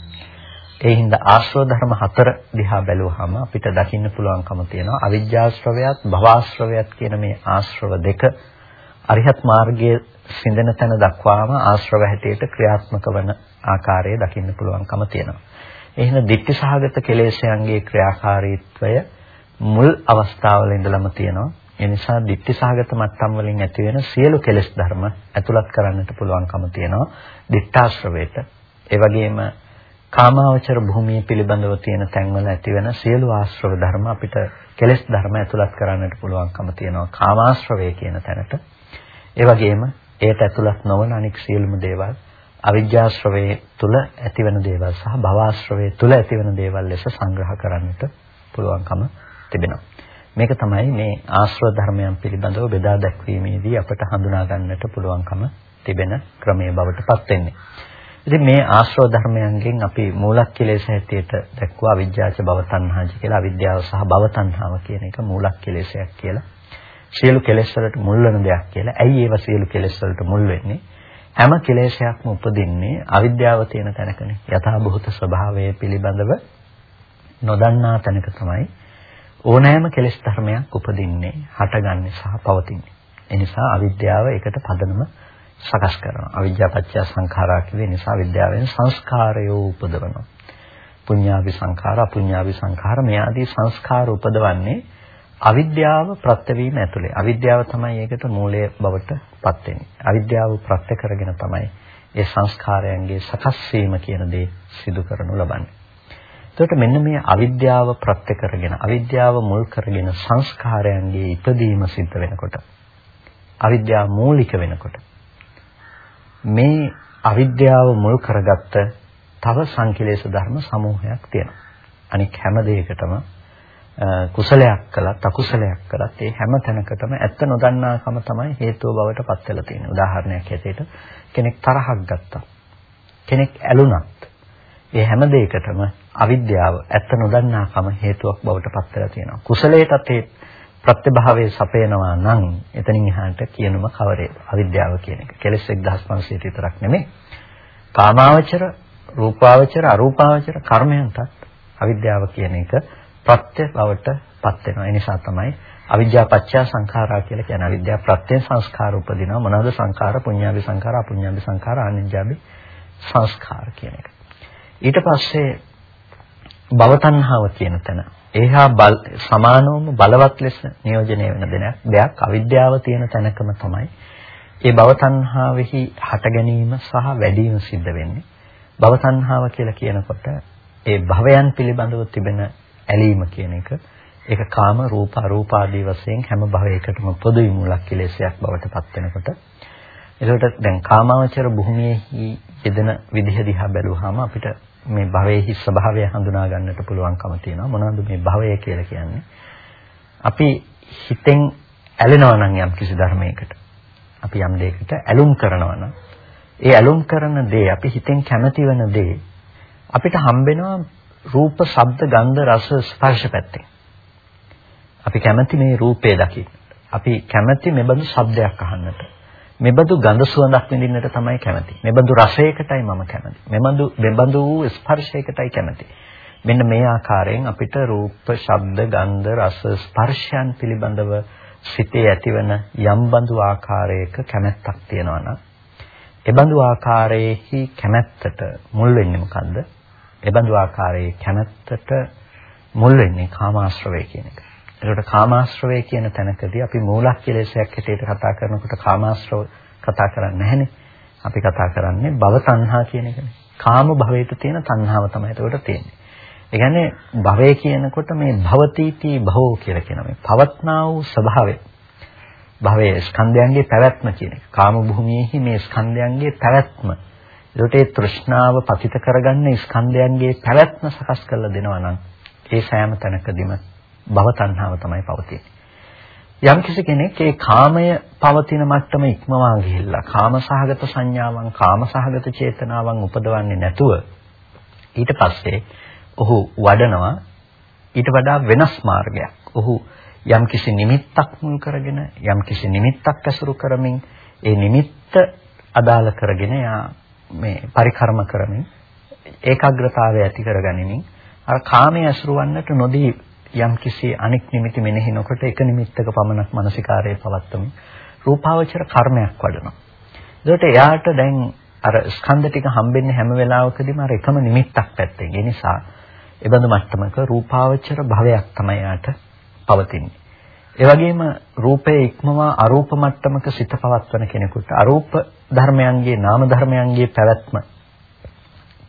ඒ හින්දා ආශ්‍රව ධර්ම හතර දිහා බැලුවහම අපිට දකින්න පුළුවන්කම තියෙනවා අවිජ්ජාශ්‍රවයත් භවආශ්‍රවයත් කියන මේ ආශ්‍රව දෙක අරිහත් මාර්ගයේ සිඳන තැන දක්වාම ආශ්‍රව හැටියට ක්‍රියාත්මක වන ආකාරය දකින්න පුළුවන්කම තියෙනවා. එහෙනම් ditthi සහගත කෙලෙස්යන්ගේ ක්‍රියාකාරීත්වය මුල් අවස්ථාවල ඉඳලම තියෙනවා. ඒ නිසා ditthi සහගත මට්ටම් වලින් ඇති වෙන සියලු කෙලෙස් ධර්ම ඇතුළත් කරන්නට පුළුවන්කම තියෙනවා. ditthාශ්‍රවයට. ඒ වගේම කාමාවචර භූමිය පිළිබඳව තියෙන තැන්වල ඇතිවෙන සියලු ආශ්‍රව ධර්ම අපිට කෙලෙස් ධර්ම ඇතුළත් කරන්නට පුළුවන්කම තියෙනවා කාමාශ්‍රවය කියන තැනට. ඒ වගේම ඒට ඇතුළත් නොවන අනික් සියලුම දේවල් අවිජ්ජාශ්‍රවයේ තුල ඇතිවන දේවල් සහ භවආශ්‍රවයේ තුල ඇතිවන දේවල් ලෙස සංග්‍රහ කරන්නට පුළුවන්කම තිබෙනවා. මේක තමයි මේ ආශ්‍රව ධර්මයන් පිළිබඳව බෙදා දැක්වීමේදී අපට හඳුනා ගන්නට පුළුවන්කම තිබෙන ක්‍රමයේ බවට පත් වෙන්නේ. ඉතින් මේ ආශ්‍රව ධර්මයන්ගෙන් අපි මූලක් කෙලෙස හැටියට දැක්වා විද්‍යාච භව තණ්හාජ කියලා අවිද්‍යාව සහ භව තණ්හාව කියන එක මූලක් කෙලෙසයක් කියලා. සියලු කෙලෙස් වලට මුල් වෙන දෙයක් කියලා. ඇයි ඒව සියලු කෙලෙස් වලට මුල් වෙන්නේ? හැම කෙලෙසයක්ම උපදින්නේ අවිද්‍යාව තියෙන තැනකනේ. යථාභූත ස්වභාවය පිළිබඳව නොදන්නා තැනක තමයි ඕනෑම කෙලෙස් ධර්මයක් උපදින්නේ, හටගන්නේ සහ පවතින්නේ. ඒ නිසා අවිද්‍යාව ඒකට පදනම සකස් කරනවා. අවිද්‍යාව පත්‍ය සංඛාරා කියේ නිසා විද්‍යාවෙන් සංස්කාරයෝ උපදවනවා. පුඤ්ඤාවි සංඛාර, අපුඤ්ඤාවි සංඛාර මේ ආදී සංස්කාර උපදවන්නේ අවිද්‍යාව ප්‍රත්‍යවීම ඇතුලේ. අවිද්‍යාව තමයි ඒකට මූලය බවට පත් වෙන්නේ. අවිද්‍යාව ප්‍රත්‍ය කරගෙන තමයි ඒ සංස්කාරයන්ගේ සකස් වීම කියන දේ සිදු කරනු ලබන්නේ. එතකොට මෙන්න මේ අවිද්‍යාව ප්‍රත්‍ය කරගෙන අවිද්‍යාව මුල් කරගෙන සංස්කාරයන්ගේ ඉපදීම සිද්ධ වෙනකොට අවිද්‍යාව මූලික වෙනකොට මේ අවිද්‍යාව මුල් කරගත්ත තව සංකලේශ ධර්ම සමූහයක් තියෙනවා. අනික හැම දෙයකටම කුසලයක් කළත් අකුසලයක් කළත් ඒ හැම තැනකටම ඇත්ත නොදන්නාකම තමයි හේතුව බවට පත් වෙලා තියෙන්නේ. උදාහරණයක් ඇටියට කෙනෙක් තරහක් ගත්තා. කෙනෙක් ඇලුනත් ඒ හැම දෙයකටම අවිද්‍යාව ඇත්ත නොදන්නාකම හේතුවක් බවට පත් වෙලා තියෙනවා. කුසලයටත් ඒ ප්‍රත්‍යභාවයේ සපයනවා නම් එතනින් එහාට කියනම කවරේද? අවිද්‍යාව කියන එක. කෙලෙස් 1500 විතරක් නෙමෙයි. කාමාවචර, රූපාවචර, අරූපාවචර කර්මයන්ටත් අවිද්‍යාව කියන එක ප්‍රත්‍ය බවට පත් වෙනවා. ඒ නිසා තමයි අවිද්‍යා පත්‍ය සංඛාරා කියලා කියන්නේ අවිද්‍යා ප්‍රත්‍ය සංස්කාර උපදිනවා. මොනවාද සංඛාර? පුඤ්ඤාභි සංඛාර, අපුඤ්ඤාභි සංඛාර, අනිජ්ජාභි සංස්කාර කියන එක. ඊට පස්සේ භවතණ්හාව කියන තැන ඒහා බල සමානවම බලවත් ලෙස නියෝජනය වෙන දෙයක් අවිද්‍යාව තියෙන තැනකම තමයි ඒ භවතණ්හාවෙහි හට ගැනීම සහ වැඩි වීම සිද්ධ වෙන්නේ. භවතණ්හාව කියලා කියනකොට ඒ භවයන් පිළිබඳව තිබෙන ඇලීම කියන එක ඒක කාම රූප අරූප ආදී වශයෙන් හැම භවයකටම පොදුයි මූලක් කෙලෙසයක් බවට පත් වෙනකොට ඒකට දැන් කාමාවචර භූමියේහි යෙදෙන විදිහ දිහා බැලුවාම අපිට මේ භවයේ ස්වභාවය හඳුනා ගන්නට පුළුවන්කම තියෙනවා. මොනවද මේ භවය කියලා කියන්නේ? අපි හිතෙන් ඇලෙනවා නම් යම් කිසි ධර්මයකට. අපි යම් දෙයකට ඇලුම් කරනවා නම් ඒ ඇලුම් කරන දේ අපි හිතෙන් කැමති වෙන දේ අපිට හම්බෙනවා රූප, ශබ්ද, ගන්ධ, රස, ස්පර්ශ පැත්තෙන්. අපි කැමති මේ රූපය දකින්න. අපි කැමති මෙබඳු ශබ්දයක් අහන්නට. මෙබඳු ගඳ සුවඳක් විඳින්නට තමයි කැමති. මෙබඳු රසයකටයි මම කැමති. මෙබඳු මෙබඳු වූ ස්පර්ශයකටයි කැමති. මෙන්න මේ ආකාරයෙන් අපිට රූප, ශබ්ද, ගන්ධ, රස, ස්පර්ශයන් පිළිබඳව සිතේ ඇතිවන යම් බඳු ආකාරයක කැමැත්තක් තියෙනවා නම් එබඳු ආකාරයේහි කැමැත්තට මුල් වෙන්නේ මොකද්ද? එබඳු ආකාරයේ කැමැත්තට මුල් වෙන්නේ කාමාශ්‍රවය කියන එක. ඒකට කාමාශ්‍රවය කියන තැනකදී අපි මූලක් කෙලෙසයක් හැටියට කතා කරනකොට කාමාශ්‍රව කතා කරන්නේ නැහනේ. අපි කතා කරන්නේ භව තණ්හා කියන එකනේ. කාම භවයට තියෙන තණ්හාව තමයි ඒකට තියෙන්නේ. ඒ කියන්නේ භවය කියනකොට මේ භවතිටි භවෝ කියලා කියන මේ පවත්නා වූ ස්වභාවය. භවයේ ස්කන්ධයන්ගේ පැවැත්ම කියන එක. කාම භූමියේහි මේ ස්කන්ධයන්ගේ පැවැත්ම. ඒකට ඒ තෘෂ්ණාව පතිත කරගන්න ස්කන්ධයන්ගේ පැවැත්ම සකස් කරලා දෙනවා නම් ඒ සෑම තැනකදීම භව තණ්හාව තමයි පවතින්නේ. යම්කිසි කෙනෙක් ඒ කාමය පවතින මට්ටම ඉක්මවා ගිහිල්ලා කාමසහගත සංඥාවන් කාමසහගත චේතනාවන් උපදවන්නේ නැතුව ඊට පස්සේ ඔහු වඩනවා ඊට වඩා වෙනස් මාර්ගයක්. ඔහු යම්කිසි නිමිත්තක් මුල් කරගෙන යම්කිසි නිමිත්තක් ඇසුරු කරමින් ඒ නිමිත්ත අදාළ කරගෙන යා මේ පරිකර්ම කරමින් ඒකාග්‍රතාවය ඇති කරගනිමින් අර කාමයේ ඇසුරු වන්නට නොදී යම්කිසි අනික් නිමිති මෙනෙහි නොකොට එක නිමිත්තක පමණක් මානසිකාරයේ පවත්තමින් රූපාවචර කර්මයක් වඩනවා. ඒකට එයාට දැන් අර ස්කන්ධ ටික හම්බෙන්නේ හැම වෙලාවකදීම අර එකම නිමිත්තක් පැත්තෙන්. ඒ නිසා ඒබඳු මට්ටමක රූපාවචර භවයක් තමයි යාට පවතින්නේ. ඒ වගේම රූපයේ ඉක්මවා අරූප මට්ටමක සිත පවත්වන කෙනෙකුට අරූප ධර්මයන්ගේ නාම ධර්මයන්ගේ පැවැත්ම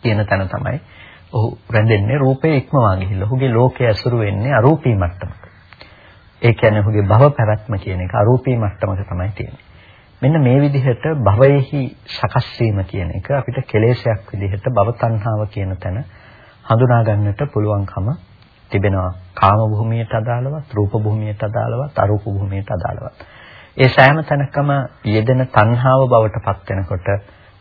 කියන තැන තමයි ඔහු රැඳෙන්නේ රූපයේ ඉක්මවා ගිහිල්ලා. ඔහුගේ ලෝකයේ ඇසුරු වෙන්නේ අරූපී මට්ටමක. ඒ කියන්නේ ඔහුගේ භව පැවැත්ම කියන එක අරූපී මට්ටමක තමයි තියෙන්නේ. මෙන්න මේ විදිහට භවයේහි සකස් වීම කියන එක අපිට කෙලෙසයක් විදිහට භව තණ්හාව කියන තැන හඳුනා ගන්නට පුළුවන්කම තිබෙනවා. කාම භූමියට අදාළවත්, රූප භූමියට අදාළවත්, අරූප භූමියට අදාළවත්. ඒ සෑම තැනකම යෙදෙන තණ්හාව බවට පත් වෙනකොට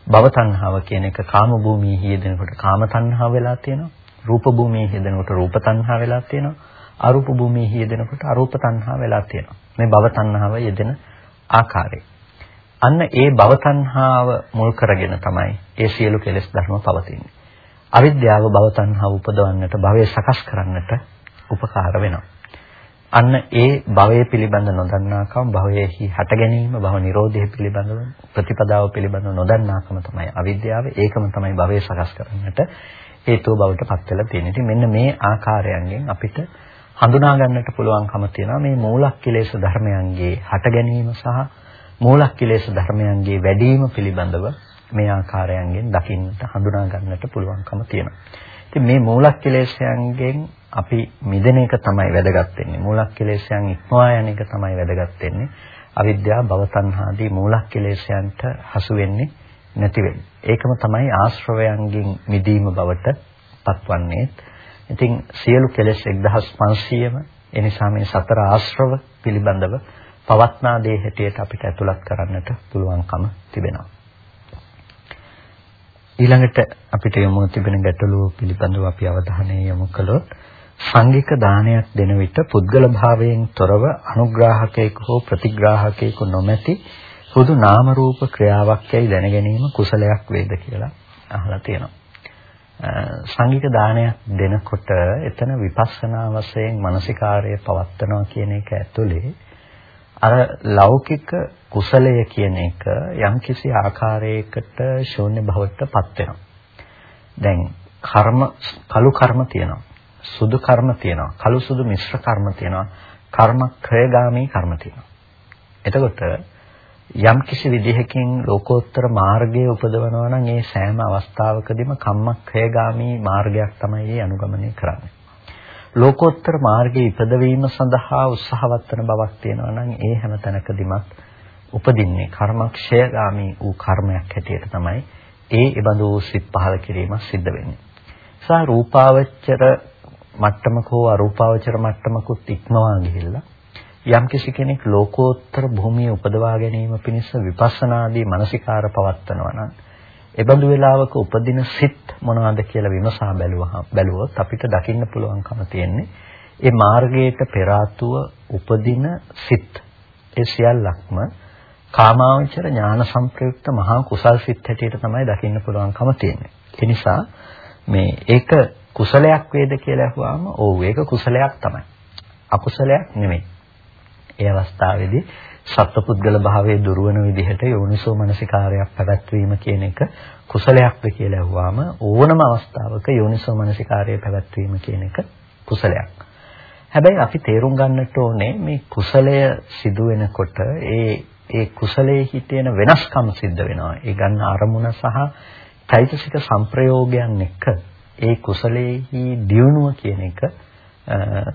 භව තණ්හාව කියන එක කාම භූමියේ යෙදෙනකොට කාම තණ්හාව වෙලා තියෙනවා. රූප භූමියේ යෙදෙනකොට රූප තණ්හාව වෙලා තියෙනවා. අරූප භූමියේ යෙදෙනකොට අරූප තණ්හාව වෙලා තියෙනවා. මේ භව තණ්හාව යෙදෙන ආකාරය. අන්න ඒ භව තණ්හාව මුල් කරගෙන තමයි ඒ සියලු කෙලෙස් ධර්ම පවතින්නේ. අවිද්‍යාව භව තණ්හාව උපදවන්නට භවය සකස් කරන්නට උපකාර වෙනවා. අන්න ඒ භවයේ පිළිබඳ නොදන්නාකම භවයේහි හට ගැනීම භව නිරෝධය පිළිබඳව ප්‍රතිපදාව පිළිබඳව නොදන්නාකම තමයි අවිද්‍යාව ඒකම තමයි භවය සකස් කරන්නට හේතුව බවට පත් වෙලා තියෙන්නේ. ඉතින් මෙන්න මේ ආකාරයන්ගෙන් අපිට හඳුනා ගන්නට පුළුවන්කම තියෙනවා මේ මූලක් කෙලෙස් ධර්මයන්ගේ හට ගැනීම සහ මූලක් කෙලෙස් ධර්මයන්ගේ වැඩිම පිළිබඳව මේ ආකාරයන්ගෙන් දකින්නට හඳුනා ගන්නට පුළුවන්කම තියෙනවා. ඉතින් මේ මූලක් කෙලෙස්යන්ගෙන් අපි මිදෙන එක තමයි වැදගත් වෙන්නේ. මූලක් කෙලෙස්යන් ඉක්මවා යන එක තමයි වැදගත් වෙන්නේ. අවිද්‍යාව, භව තණ්හාදී මූලක් කෙලෙස්යන්ට හසු වෙන්නේ නැති වෙන්නේ. ඒකම තමයි ආශ්‍රවයන්ගෙන් මිදීම බවට පත්වන්නේ. ඉතින් සියලු කෙලෙස් 1500ම එනිසා මේ සතර ආශ්‍රව පිළිබඳව පවත්නා දේ හැටියට අපිට ඇතුළත් කරන්නට පුළුවන්කම තිබෙනවා. ඊළඟට අපිට යොමු තිබෙන ගැටලුව පිළිබඳව අපි අවධානය යොමු කළොත් සංඝික දානයක් දෙන විට පුද්ගල භාවයෙන් තොරව අනුග්‍රාහකයෙකු හෝ ප්‍රතිග්‍රාහකයෙකු නොමැති හුදු නාම රූප ක්‍රියාවක් යයි දැන ගැනීම කුසලයක් වේද කියලා අහලා තියෙනවා. සංඝික දානයක් දෙනකොට එතන විපස්සනා වශයෙන් මානසිකාර්යය පවත්නවා කියන එක ඇතුලේ අර ලෞකික කුසලය කියන එක යම්කිසි ආකාරයකට ශූන්‍ය භවයට පත් වෙනවා. දැන් කර්ම කලු කර්ම තියෙනවා. සුදු කර්ම තියෙනවා. කළු සුදු මිශ්‍ර කර්ම තියෙනවා. කර්ම ක්‍රයගාමී කර්ම තියෙනවා. එතකොට යම් කිසි විදිහකින් ලෝකෝත්තර මාර්ගයේ උපදවනවා නම් ඒ සෑම අවස්ථාවකදීම කම්මක්ඛයගාමී මාර්ගයක් තමයි ඒ අනුගමනය කරන්නේ. ලෝකෝත්තර මාර්ගයේ ඉපදවීම සඳහා උත්සාහවත් වන බවක් තියෙනවා නම් ඒ හැම තැනකදීමත් උපදින්නේ කර්මක්ෂයගාමී වූ කර්මයක් හැටියට තමයි ඒ ඉබඳු සිත් පහල කිරීම සිද්ධ වෙන්නේ. සා රූපාවචර මට්ටමක හෝ අරූපාවචර මට්ටමකුත් ඉක්මවා ගිහිල්ලා යම්කිසි කෙනෙක් ලෝකෝත්තර භූමිය උපදවා ගැනීම පිණිස විපස්සනාදී මානසිකාර පවත්නවා නම් එබඳු වෙලාවක උපදින සිත් මොනවද කියලා විමසා බැලුවා බැලුවොත් අපිට දකින්න පුළුවන්කම තියෙන්නේ ඒ මාර්ගයට පෙර උපදින සිත් ඒ සියල්ලක්ම කාමාවචර ඥාන සංප්‍රයුක්ත මහා කුසල් සිත් හැටියට තමයි දකින්න පුළුවන්කම තියෙන්නේ. ඒ නිසා මේ ඒක කුසලයක් වේද කියලා අහුවාම ඔව් ඒක කුසලයක් තමයි. අකුසලයක් නෙමෙයි. ඒ අවස්ථාවේදී සත්පුද්ගල භාවයේ දුරවන විදිහට යෝනිසෝ මනසිකාරයක් පැවැත්වීම කියන එක කුසලයක්ද කියලා අහුවාම ඕනම අවස්ථාවක යෝනිසෝ මනසිකාරය පැවැත්වීම කියන එක කුසලයක්. හැබැයි අපි තේරුම් ගන්නට ඕනේ මේ කුසලය සිදු වෙනකොට ඒ ඒ කුසලයේ හිතෙන වෙනස්කම් සිද්ධ වෙනවා. ඒ ගන්න අරමුණ සහ චෛතසික සංප්‍රයෝගයන් එක්ක ඒ කුසලයේහි දියුණුව කියන එක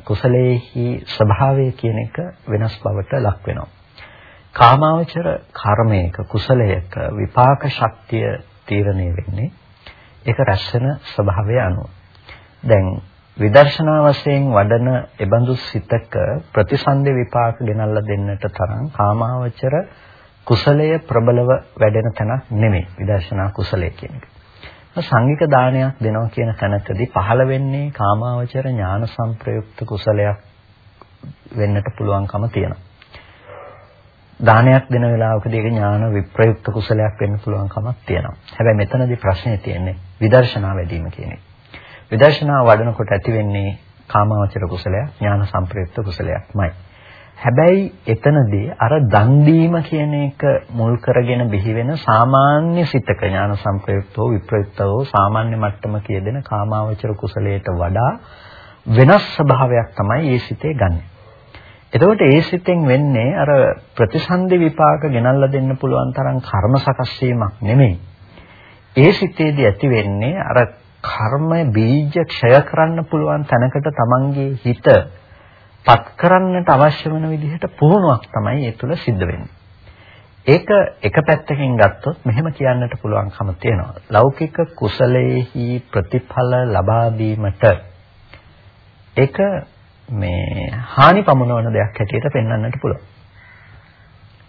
කුසලයේහි ස්වභාවය කියන එක වෙනස් බවට ලක් වෙනවා. කාමාවචර කර්මයක කුසලයක විපාක ශක්තිය තීරණය වෙන්නේ ඒක රැස් වෙන ස්වභාවය අනුව. දැන් විදර්ශනා වශයෙන් වඩන එබඳු සිතක ප්‍රතිසන්දි විපාක ගෙනල්ලා දෙන්නට තරම් කාමාවචර කුසලය ප්‍රබලව වැඩෙන තැනක් නෙමෙයි විදර්ශනා කුසලය කියන එක. සංඝික දානයක් දෙනවා කියන තැනකදී පහළ වෙන්නේ කාමාවචර ඥාන සංප්‍රයුක්ත කුසලයක් වෙන්නට පුළුවන්කම තියෙනවා. දානයක් දෙන වෙලාවකදී ඒක ඥාන විප්‍රයුක්ත කුසලයක් වෙන්න පුළුවන්කමක් තියෙනවා. හැබැයි මෙතනදී ප්‍රශ්නේ තියෙන්නේ විදර්ශනා වැඩිම කියන එක. විදර්ශනා වඩනකොට ඇති වෙන්නේ කාමාවචර කුසලයක්, ඥාන සංප්‍රයුක්ත කුසලයක්මයි. හැබැයි එතනදී අර දන් දීම කියන එක මුල් කරගෙන බිහි වෙන සාමාන්‍ය සිතක ඥාන සංප්‍රයුක්තව විප්‍රයුක්තව සාමාන්‍ය මට්ටම කියදෙන කාමාවචර කුසලයට වඩා වෙනස් ස්වභාවයක් තමයි මේ සිතේ ගන්නේ. එතකොට ඒ සිතෙන් වෙන්නේ අර ප්‍රතිසන්දි විපාක ගෙනල්ලා දෙන්න පුළුවන් තරම් කර්ම සකස් වීමක් නෙමෙයි. ඒ සිතේදී ඇති වෙන්නේ අර කර්ම බීජ ක්ෂය කරන්න පුළුවන් තැනකට Tamanගේ හිත පත් කරන්නට අවශ්‍ය වෙන විදිහට පුහුණුවක් තමයි ඒ තුල සිද්ධ වෙන්නේ. ඒක එක පැත්තකින් ගත්තොත් මෙහෙම කියන්නට පුළුවන්කම තියෙනවා. ලෞකික කුසලයේහි ප්‍රතිඵල ලබා දීමට ඒක මේ හානි පමුණවන දෙයක් හැටියට පෙන්වන්නට පුළුවන්.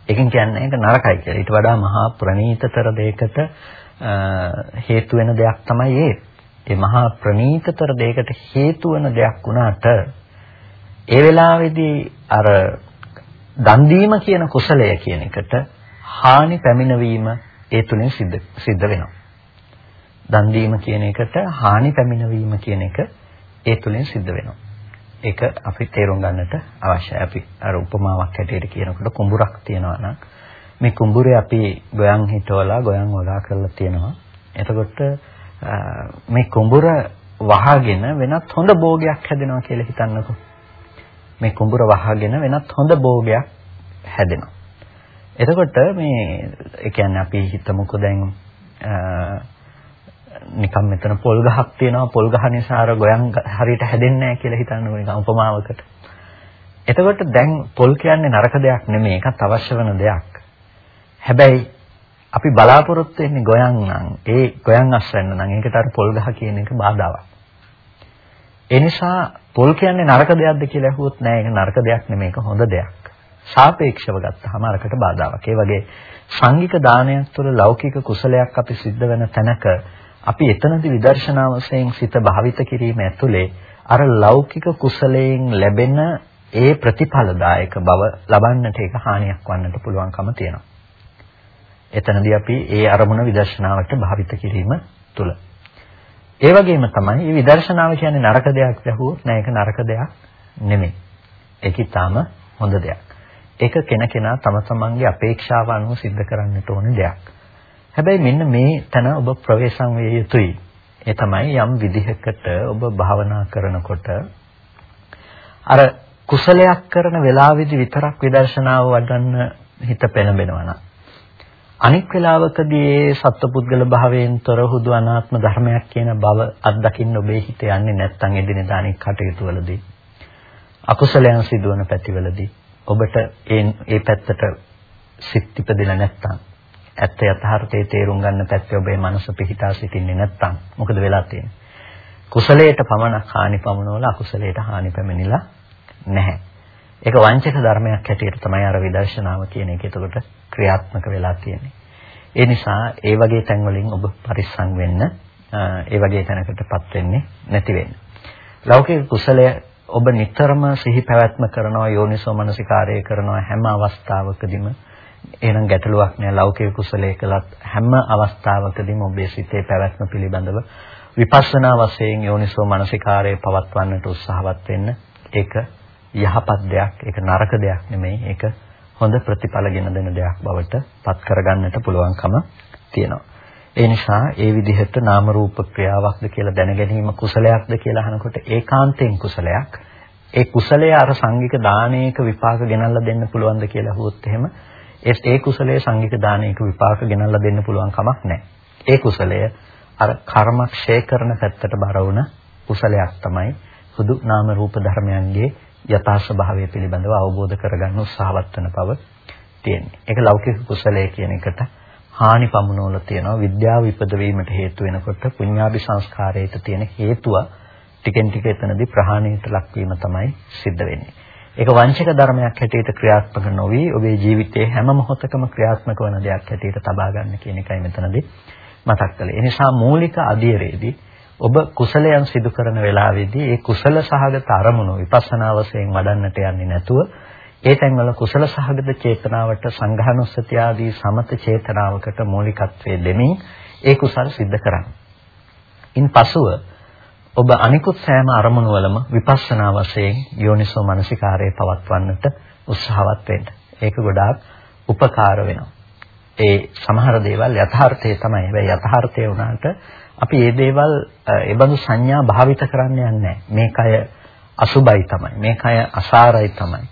ඒකෙන් කියන්නේ ඒක නරකයි කියලා. ඊට වඩා මහා ප්‍රණීතතර දෙයකට හේතු වෙන දෙයක් තමයි ඒ. ඒ මහා ප්‍රණීතතර දෙයකට හේතු වෙන දෙයක් වුණාට ඒ වෙලාවේදී අර දන් දීම කියන කුසලය කියන එකට හානි පැමිණවීම ඒ තුලින් සිද්ධ සිද්ධ වෙනවා. දන් දීම කියන එකට හානි පැමිණවීම කියන එක ඒ තුලින් සිද්ධ වෙනවා. ඒක අපි තේරුම් ගන්නට අවශ්‍යයි. අපි අර උපමාවක් හැටියට කියනකොට කුඹුරක් තියෙනවා නම් මේ කුඹුරේ අපි ගොයන් හිටවලා ගොයන් වගා කරලා තියෙනවා. එතකොට මේ කුඹුර වහගෙන වෙනත් හොඳ භෝගයක් හැදෙනවා කියලා හිතන්නකෝ. මේ කුඹුර වහගෙන වෙනත් හොඳ භෝගයක් හැදෙනවා. එතකොට මේ ඒ කියන්නේ අපි හිතමුකෝ දැන් නිකම් මෙතන පොල් ගහක් තියෙනවා පොල් ගහ නිසා අර ගොයන් හරියට හැදෙන්නේ නැහැ කියලා හිතන්නකො නිකන් උපමාවකට. එතකොට දැන් පොල් කියන්නේ නරක දෙයක් නෙමෙයි ඒකත් අවශ්‍ය වෙන දෙයක්. හැබැයි අපි බලාපොරොත්තු වෙන්නේ ගොයන් නම් ඒ ගොයන් අස්වැන්න නම් ඒකට අර පොල් ගහ කියන එක බාධාවක්. ඒ නිසා පොල් කියන්නේ නරක දෙයක්ද කියලා අහුවොත් නෑ ඒක නරක දෙයක් නෙමෙයි ඒක හොඳ දෙයක්. සාපේක්ෂව ගත්තාම අරකට බාධාවක්. ඒ වගේ සංඝික දානයක් තුළ ලෞකික කුසලයක් අපි සිද්ධ වෙන තැනක අපි එතනදී විදර්ශනා වශයෙන් සිත භාවිත කිරීම ඇතුලේ අර ලෞකික කුසලයෙන් ලැබෙන ඒ ප්‍රතිඵලදායක බව ලබන්නට ඒක හානියක් වන්නට පුළුවන්කම තියෙනවා. එතනදී අපි ඒ අරමුණ විදර්ශනාවට භාවිත කිරීම තුල. ඒ වගේම තමයි මේ විදර්ශනාව කියන්නේ නරක දෙයක් දැහුවොත් නෑ ඒක නරක දෙයක් නෙමෙයි. ඒක ඊටාම හොඳ දෙයක්. ඒක කෙනකෙනා තම තමන්ගේ අපේක්ෂාව අනුව සිද්ධ කරන්නට ඕන දෙයක්. හැබැයි මෙන්න මේ තැන ඔබ ප්‍රවේශම් විය යුතුයි. ඒ තමයි යම් විදිහකට ඔබ භාවනා කරනකොට අර කුසලයක් කරන වෙලාවෙදි විතරක් විදර්ශනාව වඩන්න හිත පෙළඹෙනවා නම් අනික් වෙලාවකදී ඒ සත්පුද්ගල භාවයෙන් තොර හුදු අනාත්ම ධර්මයක් කියන බව අත්දකින්න ඔබේ හිත යන්නේ නැත්නම් එදිනෙදා අනික් කටයුතු වලදී අකුසලයන් සිදුවන පැතිවලදී ඔබට ඒ ඒ පැත්තට සිත් ඉපදෙලා නැත්නම් ඇත්ත යථාර්ථයේ තේරුම් ගන්න පැත්තේ ඔබේ මනස පිහිටා සිටින්නේ නැත්නම් මොකද වෙලා තියෙන්නේ? කුසලයට පමණක් හානි පමුණවල අකුසලයට හානි පැමිණිලා නැහැ. ඒක වංචක ධර්මයක් හැටියට තමයි අර විදර්ශනාව කියන එක එතකොට ක්‍රියාත්මක වෙලා තියෙන්නේ. ඒ නිසා ඒ වගේ තැන් වලින් ඔබ පරිස්සම් වෙන්න ඒ වගේ තැනකටපත් වෙන්නේ නැති වෙන්න. ලෞකික කුසලය ඔබ නිතරම සිහි පැවැත්ම කරනවා යෝනිසෝ මනසිකාරය කරනවා හැම අවස්ථාවකදීම එහෙනම් ගැටලුවක් නෑ ලෞකික කුසලයේ කළත් හැම අවස්ථාවකදීම ඔබේ සිතේ පැවැත්ම පිළිබඳව විපස්සනා වශයෙන් යෝනිසෝ මනසිකාරයේ පවත්වන්නට උත්සාහවත් වෙන්න ඒක යහපත් දෙයක් ඒක නරක දෙයක් නෙමෙයි. ඒක හොඳ ප්‍රතිඵල ගෙන දෙන දෙයක් බවට පත් කරගන්නට පුළුවන්කම තියෙනවා. ඒ නිසා ඒ විදිහට නාම රූප ක්‍රියාවක්ද කියලා දැනගැනීම කුසලයක්ද කියලා අහනකොට ඒකාන්තයෙන් කුසලයක්. ඒ කුසලය අර සංගික දානයක විපාක ගෙනල්ලා දෙන්න පුළුවන්ද කියලා අහුවොත් එහෙම ඒ ඒ කුසලයේ සංගික දානයක විපාක ගෙනල්ලා දෙන්න පුළුවන් කමක් නැහැ. ඒ කුසලය අර කර්මක්ෂය කරන පැත්තට බර වුණ කුසලයක් තමයි සුදු නාම රූප ධර්මයන්ගේ යථා ස්වභාවය පිළිබඳව අවබෝධ කරගන්න උත්සාහවත් වෙන බව තියෙන්නේ. ඒක ලෞකික කුසලයේ කියන එකට හානි පමුණවල තියෙනවා විද්‍යාව ඉපදවීමට හේතු වෙනකොට පුඤ්ඤාභි සංස්කාරයට තියෙන හේතුව ටිකෙන් ටික එතනදී ප්‍රහාණයට ලක්වීම තමයි සිද්ධ වෙන්නේ. ඒක වංචක ධර්මයක් හැටියට ක්‍රියාත්මක නොවි ඔබේ ජීවිතයේ හැම මොහොතකම ක්‍රියාත්මක වන දෙයක් හැටියට තබා ගන්න කියන එකයි මෙතනදී මතක් කළේ. ඒ නිසා මූලික අධීරයේදී ඔබ කුසලයන් සිදු කරන වෙලාවේදී ඒ කුසල සහගත අරමුණු විපස්සනා වශයෙන් වඩන්නට යන්නේ නැතුව ඒ තැන්වල කුසල සහගත චේතනාවට සංඝානුස්සතිය ආදී සමත චේතනාවකට මූලිකත්වයේ දෙමින් ඒ කුසල් සිද්ධ කරන්න. ඉන් පසුව ඔබ අනිකුත් සෑම අරමුණු වලම විපස්සනා වශයෙන් යෝනිසෝ මනසිකාරයේ පවත්වන්නට උත්සාහවත් වෙන්න. ඒක ගොඩාක් උපකාර වෙනවා. ඒ සමහර දේවල් යථාර්ථයේ තමයි. හැබැයි යථාර්ථය වුණාට අපි මේ දේවල් ඒ බඳු සංඥා භාවිත කරන්න යන්නේ මේකය අසුබයි තමයි. මේකය අසාරයි තමයි.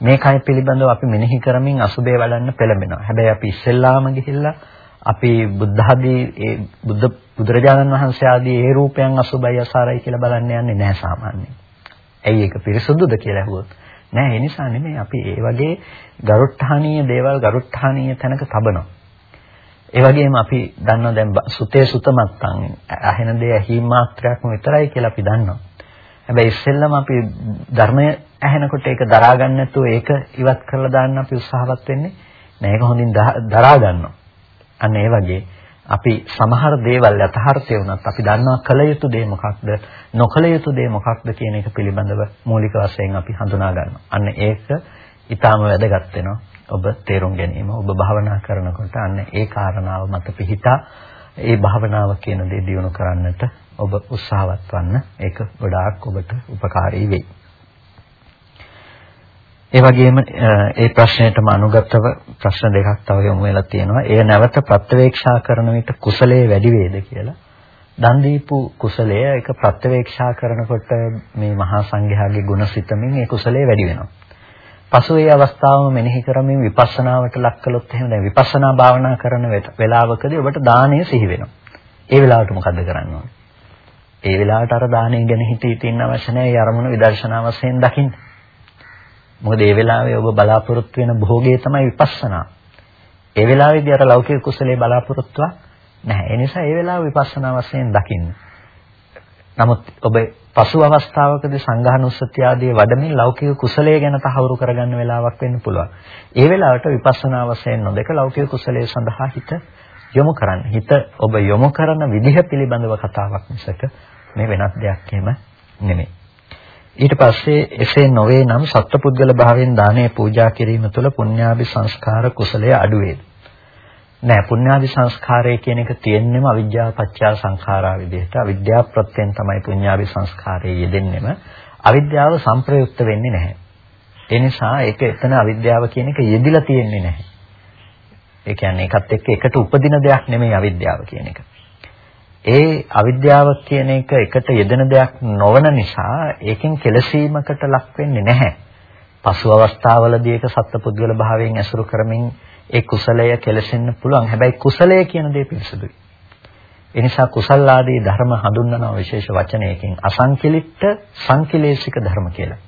මේකය පිළිබඳව අපි මෙනෙහි කරමින් අසුබේ වඩන්න පෙළඹෙනවා. හැබැයි අපි ඉස්සෙල්ලාම ගිහිල්ලා අපි බුද්ධ ආදී ඒ බුද්ධ බුදුරජාණන් වහන්සේ ආදී ඒ රූපයන් අසුබයි අසාරයි කියලා බලන්න යන්නේ නැහැ සාමාන්‍යයෙන්. ඇයි ඒක පිරිසුදුද කියලා ඇහුවොත් නෑ ඒ නිසා නෙමෙයි අපි ඒ වගේ ගරුත්හානීය දේවල් ගරුත්හානීය තැනක තබනවා. ඒ වගේම අපි දන්නවා දැන් සුතේ සුතමත්තන් අහෙන දේ ඇහිීම මාත්‍රයක්ම විතරයි කියලා අපි දන්නවා. හැබැයි ඉස්සෙල්ලම අපි ධර්මය ඇහෙනකොට ඒක දරා ගන්න නැතුව ඒක ඉවත් කරලා දාන්න අපි උත්සාහවත් වෙන්නේ නෑ ඒක හොඳින් දරා ගන්නවා. අන්න ඒ වගේ අපි සමහර දේවල් යථාර්ථය වුණත් අපි දන්නවා කල යුතු දේ මොකක්ද නොකල යුතු දේ මොකක්ද කියන එක පිළිබඳව මූලික වශයෙන් අපි හඳුනා ගන්නවා. අන්න ඒක ඊටාම වැදගත් වෙනවා. ඔබ තේරුම් ගැනීම ඔබ භාවනා කරනකොට අන්න ඒ කාරණාව මත පිහිටා ඒ භාවනාව කියන දේ දියුණු කරන්නට ඔබ උත්සාහවත් වන්න ඒක ගොඩාක් ඔබට උපකාරී වෙයි. ඒ වගේම ඒ ප්‍රශ්නයටම අනුගතව ප්‍රශ්න දෙකක් තව යොමු වෙලා තියෙනවා. ඒ නැවත ප්‍රත්‍යවේක්ෂා කරන විට කුසලයේ වැඩි වේද කියලා. දන් දීපු කුසලය ඒක ප්‍රත්‍යවේක්ෂා කරනකොට මේ මහා සංඝයාගේ ගුණ සිතමින් ඒ කුසලයේ වැඩි වෙනවා. පසු ඒ අවස්ථාවම මෙනෙහි කරමින් විපස්සනාවට ලක් කළොත් එහෙම දැන් විපස්සනා භාවනා කරන වෙලාවකදී ඔබට දාණය සිහි වෙනවා. ඒ වෙලාවට මොකද්ද කරන්න ඕනේ? ඒ වෙලාවට අර දාණය ගැන හිතී තියෙන අවශ්‍ය නැහැ. ඒ අරමුණ විදර්ශනා වශයෙන් දකින්න. මොකද ඒ වෙලාවේ ඔබ බලාපොරොත්තු වෙන භෝගය තමයි විපස්සනා. ඒ වෙලාවේදී අර ලෞකික කුසලයේ බලාපොරොත්තුවක් නැහැ. ඒ නිසා ඒ වෙලාව විපස්සනා වශයෙන් දකින්න. නමුත් ඔබ පසු අවස්ථාවකදී සංඝානුස්සතිය ආදී වඩමින් ලෞකික කුසලයේ ගැන තහවුරු කරගන්න වෙලාවක් වෙන්න පුළුවන්. ඒ වෙලාවට විපස්සනා වශයෙන් නොදක ලෞකික කුසලයේ සඳහා හිත යොමු කරන්න. හිත ඔබ යොමු කරන විදිහ පිළිබඳව කතාවක් මිසක මේ වෙනත් දෙයක් එහෙම නෙමෙයි. ඊට පස්සේ එසේ නොවේ නම් සත්පුද්ගල භාවයෙන් දානය පූජා කිරීම තුළ පුණ්‍යාභි සංස්කාර කුසලයේ අඩු වේද? නෑ පුණ්‍යාභි සංස්කාරය කියන එක තියෙන්නෙම අවිද්‍යාව පත්‍යා සංඛාරා විදිහට අවිද්‍යාව ප්‍රත්‍යයෙන් තමයි පුණ්‍යාභි සංස්කාරයේ යෙදෙන්නෙම අවිද්‍යාව සංප්‍රයුක්ත වෙන්නේ නැහැ. ඒ නිසා ඒක එතන අවිද්‍යාව කියන එක යෙදිලා තියෙන්නේ නැහැ. ඒ කියන්නේ ඒකත් එක්ක එකට උපදින දෙයක් නෙමෙයි අවිද්‍යාව කියන එක. ඒ අවිද්‍යාව කියන එක එකට යෙදෙන දෙයක් නොවන නිසා ඒකෙන් කෙලසීමකට ලක් වෙන්නේ නැහැ. පසු අවස්ථාවලදී ඒක සත්පුද්ගල භාවයෙන් ඇසුරු කරමින් ඒ කුසලය කෙලසෙන්න පුළුවන්. හැබැයි කුසලය කියන දේ පිරිසුදුයි. ඒ නිසා කුසල් ආදී ධර්ම හඳුන්වන විශේෂ වචනයකින් අසංකලිට සංකලේශික ධර්ම කියලා.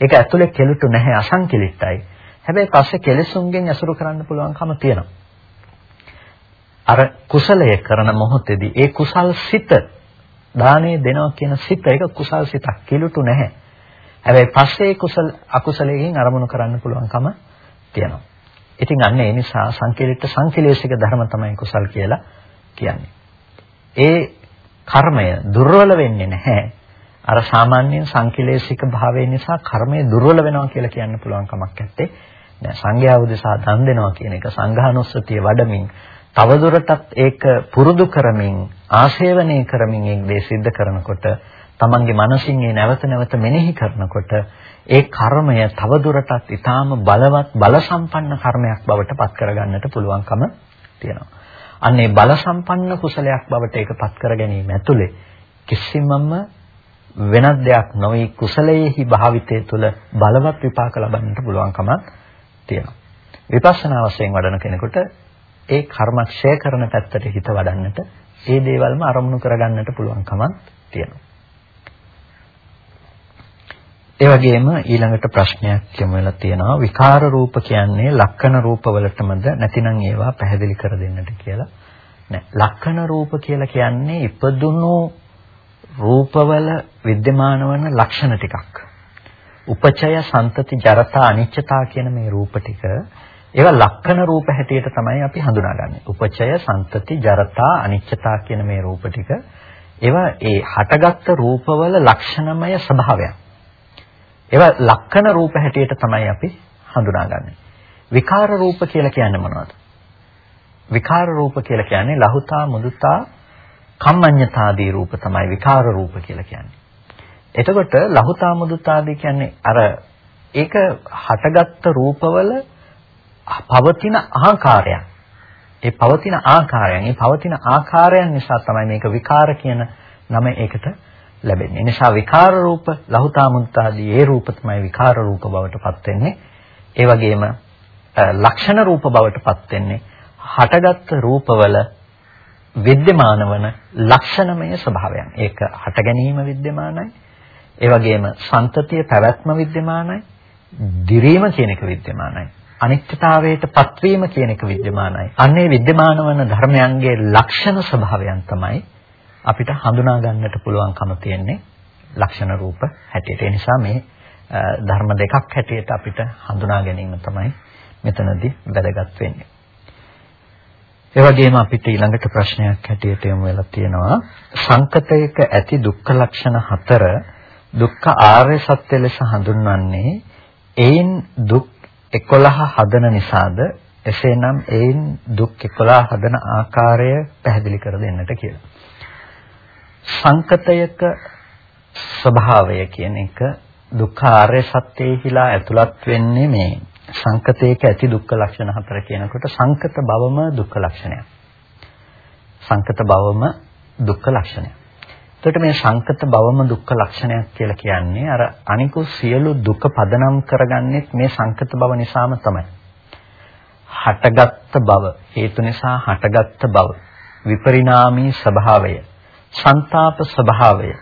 ඒක ඇතුලේ කෙලුටු නැහැ අසංකලිටයි. හැබැයි පස්සේ කෙලසුන්ගෙන් ඇසුරු කරන්න පුළුවන්කම තියෙනවා. අර කුසලය කරන මොහොතේදී ඒ කුසල් සිත දානේ දෙනවා කියන සිත ඒක කුසල් සිතක් කිලුටු නැහැ. හැබැයි පස්සේ කුසල අකුසලයෙන් අරමුණු කරන්න පුළුවන්කම තියෙනවා. ඉතින් අන්න ඒ නිසා සංකේලිත සංකලේශික ධර්ම තමයි කුසල් කියලා කියන්නේ. ඒ කර්මය දුර්වල වෙන්නේ නැහැ. අර සාමාන්‍ය සංකලේශික භාවය නිසා කර්මය දුර්වල වෙනවා කියලා කියන්න පුළුවන් කමක් නැත්තේ. දැන් සංඝයා උදෙසා දන් දෙනවා කියන එක සංඝානුස්සතිය වඩමින් තවදුරටත් ඒක පුරුදු කරමින් ආශේවනය කරමින් ඒ දේ සිද්ධ කරනකොට තමන්ගේ මනසින් ඒ නැවත නැවත මෙනෙහි කරනකොට ඒ කර්මය තවදුරටත් ඊටාම බලවත් බල සම්පන්න කර්මයක් බවට පත් කරගන්නට පුළුවන්කම තියෙනවා. අන්න ඒ බල සම්පන්න කුසලයක් බවට ඒකපත් කර ගැනීම ඇතුලේ කිසිමම වෙනත් දෙයක් නොවේ කුසලයේහි භාවිතය තුළ බලවත් විපාක ලබන්නට පුළුවන්කමක් තියෙනවා. විපස්සනා වශයෙන් වඩන කෙනෙකුට ඒ කර්මක්ෂය කරන පැත්තට හිත වඩන්නට ඒ දේවල්ම අරමුණු කරගන්නට පුළුවන්කමක් තියෙනවා. ඒ වගේම ඊළඟට ප්‍රශ්නයක් යොමු වෙලා තියෙනවා විකාර රූප කියන්නේ ලක්කන රූපවලටමද නැතිනම් ඒවා පැහැදිලි කර දෙන්නට කියලා. නෑ ලක්කන රූප කියලා කියන්නේ ඉපදුණු රූපවල विद्यमान වන ලක්ෂණ ටිකක්. උපචය සන්තති ජරතා අනිච්චතා කියන මේ රූප ටික ඒවා ලක්ෂණ රූප හැටියට තමයි අපි හඳුනාගන්නේ. උපචය සන්තති ජරතා අනිච්චතා කියන මේ රූප ටික ඒවා ඒ හටගත්තු රූපවල ලක්ෂණමය ස්වභාවයක්. ඒවා ලක්ෂණ රූප හැටියට තමයි අපි හඳුනාගන්නේ. විකාර රූප කියලා කියන්නේ මොනවද? විකාර රූප කියලා කියන්නේ ලහුතා මුදුතා කම්මඤ්ඤතාදී රූප තමයි විකාර රූප කියලා කියන්නේ. එතකොට ලහුතා මුදුතාදී කියන්නේ අර ඒක හටගත්තු රූපවල පවතින ආකාරයන්. ඒ පවතින ආකාරයන්, ඒ පවතින ආකාරයන් නිසා තමයි මේක විකාර කියන නම ඒකට ලැබෙන්නේ. එනිසා විකාර රූප, ලහුතා මුත්තාදී ඒ රූප තමයි විකාර රූප බවට පත් වෙන්නේ. ඒ වගේම ලක්ෂණ රූප බවට පත් වෙන්නේ හටගත් රූපවල විද්‍යමාන වන ලක්ෂණමය ස්වභාවයන්. ඒක හට ගැනීම විද්‍යමානයි. ඒ වගේම සන්තතිය පැවැත්ම විද්‍යමානයි. දිරීම කියන එක විද්‍යමානයි. අනිත්‍යතාවයට පත්වීම කියන එක විද්‍යමානයි. අන්නේ විද්‍යමාන වන ධර්මයන්ගේ ලක්ෂණ ස්වභාවයන් තමයි අපිට හඳුනා ගන්නට පුළුවන්කම තියෙන්නේ ලක්ෂණ රූප හැටියට. ඒ නිසා මේ ධර්ම දෙකක් හැටියට අපිට හඳුනා ගැනීම තමයි මෙතනදී වැදගත් වෙන්නේ. ඒ වගේම අපිට ඊළඟට ප්‍රශ්නයක් හැටියට යොමු වෙලා තියෙනවා සංකතයක ඇති දුක්ඛ ලක්ෂණ හතර දුක්ඛ ආර්ය සත්‍ය ලෙස හඳුන්වන්නේ ඒන් දුක් 11 හදන නිසාද එසේනම් ඒන් දුක් 11 හදන ආකාරය පැහැදිලි කර දෙන්නට කියලා. සංකතයක ස්වභාවය කියන එක දුක්ඛ ආර්ය සත්‍යෙහිලා ඇතුළත් වෙන්නේ මේ සංකතයක ඇති දුක්ඛ ලක්ෂණ හතර කියනකොට සංකත බවම දුක්ඛ ලක්ෂණයක්. සංකත බවම දුක්ඛ ලක්ෂණයක්. එතකොට මේ සංකත බවම දුක්ඛ ලක්ෂණයක් කියලා කියන්නේ අර අනිකුත් සියලු දුක පදනම් කරගන්නෙත් මේ සංකත බව නිසාම තමයි. හටගත්ත බව හේතු නිසා හටගත්ත බව විපරිණාමී ස්වභාවය සංతాප ස්වභාවය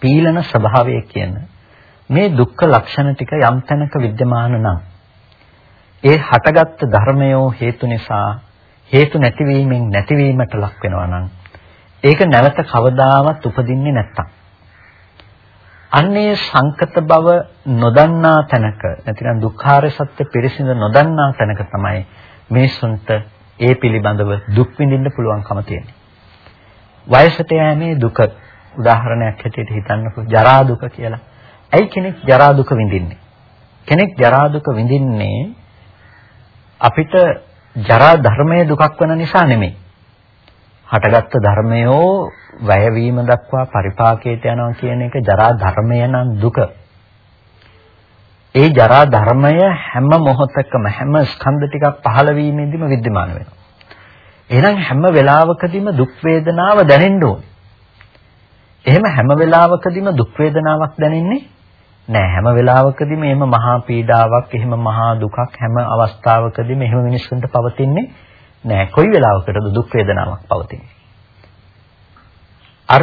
පීලන ස්වභාවය කියන මේ දුක්ඛ ලක්ෂණ ටික යම් තැනක विद्यमान නම්. ඒ හටගත් ධර්මයෝ හේතු නිසා හේතු නැතිවීමෙන් නැතිවීමට ලක් වෙනවා නම් ඒක නැවත කවදාවත් උපදින්නේ නැත්තම්. අන්නේ සංකත බව නොදන්නා තැනක නැතිනම් දුක්ඛාරය සත්‍ය පිරිසිඳ නොදන්නා තැනක තමයි මේසුන්ට ඒ පිළිබඳව දුක් විඳින්න පුළුවන්කම තියෙන්නේ. වයසට යෑමේ දුක උදාහරණයක් හැටියට හිතන්නකෝ ජරා දුක කියලා. ඇයි කෙනෙක් ජරා දුක විඳින්නේ? කෙනෙක් ජරා දුක විඳින්නේ අපිට ජරා ධර්මයේ දුකක් වෙන නිසා නෙමෙයි. හටගත්තු ධර්මයෝ වැයවීම දක්වා පරිපාකයට යනවා කියන එක ජරා ධර්මය නම් දුක. ඒ ජරා ධර්මය හැම මොහොතකම හැම ස්කන්ධ ටිකක් පහළ වීමෙදිම विद्यमान වෙනවා. එහෙනම් හැම වෙලාවකදීම දුක් වේදනාව දැනෙන්න ඕනේ. එහෙම හැම වෙලාවකදීම දුක් වේදනාවක් දැනෙන්නේ නෑ හැම වෙලාවකදීම එහෙම මහා පීඩාවක් එහෙම මහා දුකක් හැම අවස්ථාවකදීම එහෙම මිනිස්සුන්ට පවතින්නේ නෑ කොයි වෙලාවකටද දුක් වේදනාවක් පවතින්නේ? අර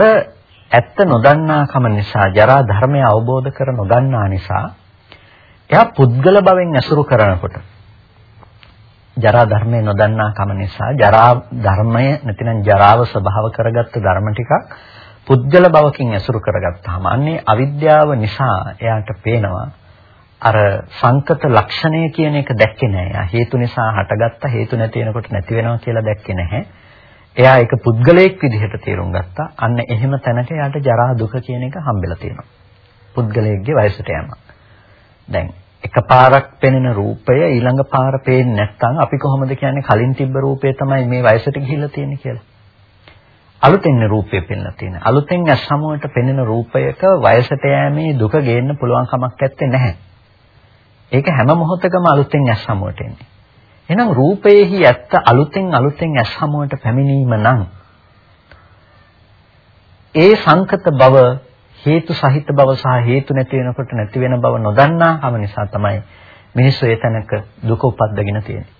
ඇත්ත නොදන්නාකම නිසා ජරා ධර්මය අවබෝධ කර නොගන්නා නිසා එයා පුද්ගල භවෙන් ඇසුරු කරනකොට ජරා ධර්මය නොදන්නාකම නිසා ජරා ධර්මය නැතිනම් ජරාව ස්වභාව කරගත්ත ධර්ම ටිකක් පුද්ගල භවකින් ඇසුරු කරගත්තාම අන්නේ අවිද්‍යාව නිසා එයාට පේනවා අර සංකත ලක්ෂණය කියන එක දැක්කේ නෑ. එයා හේතු නිසා හටගත්ත හේතු නැති වෙනකොට නැති වෙනවා කියලා දැක්කේ නැහැ. එයා ඒක පුද්ගලයෙක් විදිහට තේරුම් ගත්තා. අන්න එහෙම තැනක එයාට ජරා දුක කියන එක හම්බෙලා තියෙනවා. පුද්ගලයෙක්ගේ වයසට යනවා. දැන් එකපාරක් පෙනෙන රූපය ඊළඟ පාර පේන්නේ නැත්නම් අපි කොහොමද කියන්නේ කලින් තිබ්බ රූපය තමයි මේ වයසට ගිහිල්ලා තියෙන්නේ කියලා. අලුතෙන් රූපය පෙන්ලා තියෙන. අලුතෙන් ඇස් සමුවට පෙනෙන රූපයක වයසට යෑමේ දුක ගේන්න පුළුවන් කමක් නැත්තේ නැහැ. ඒක හැම මොහොතකම අලුතෙන් ඇස් සමුවට එන්නේ. එහෙනම් රූපයේහි ඇත්ත අලුතෙන් අලුතෙන් ඇස් සමුවට පැමිණීම නම් ඒ සංකත බව හේතු සහිත බව සහ හේතු නැති වෙනකොට නැති වෙන බව නොදන්නා කම නිසා තමයි මිනිස්සු ඒ තැනක දුක උපද්දගෙන තියෙන්නේ.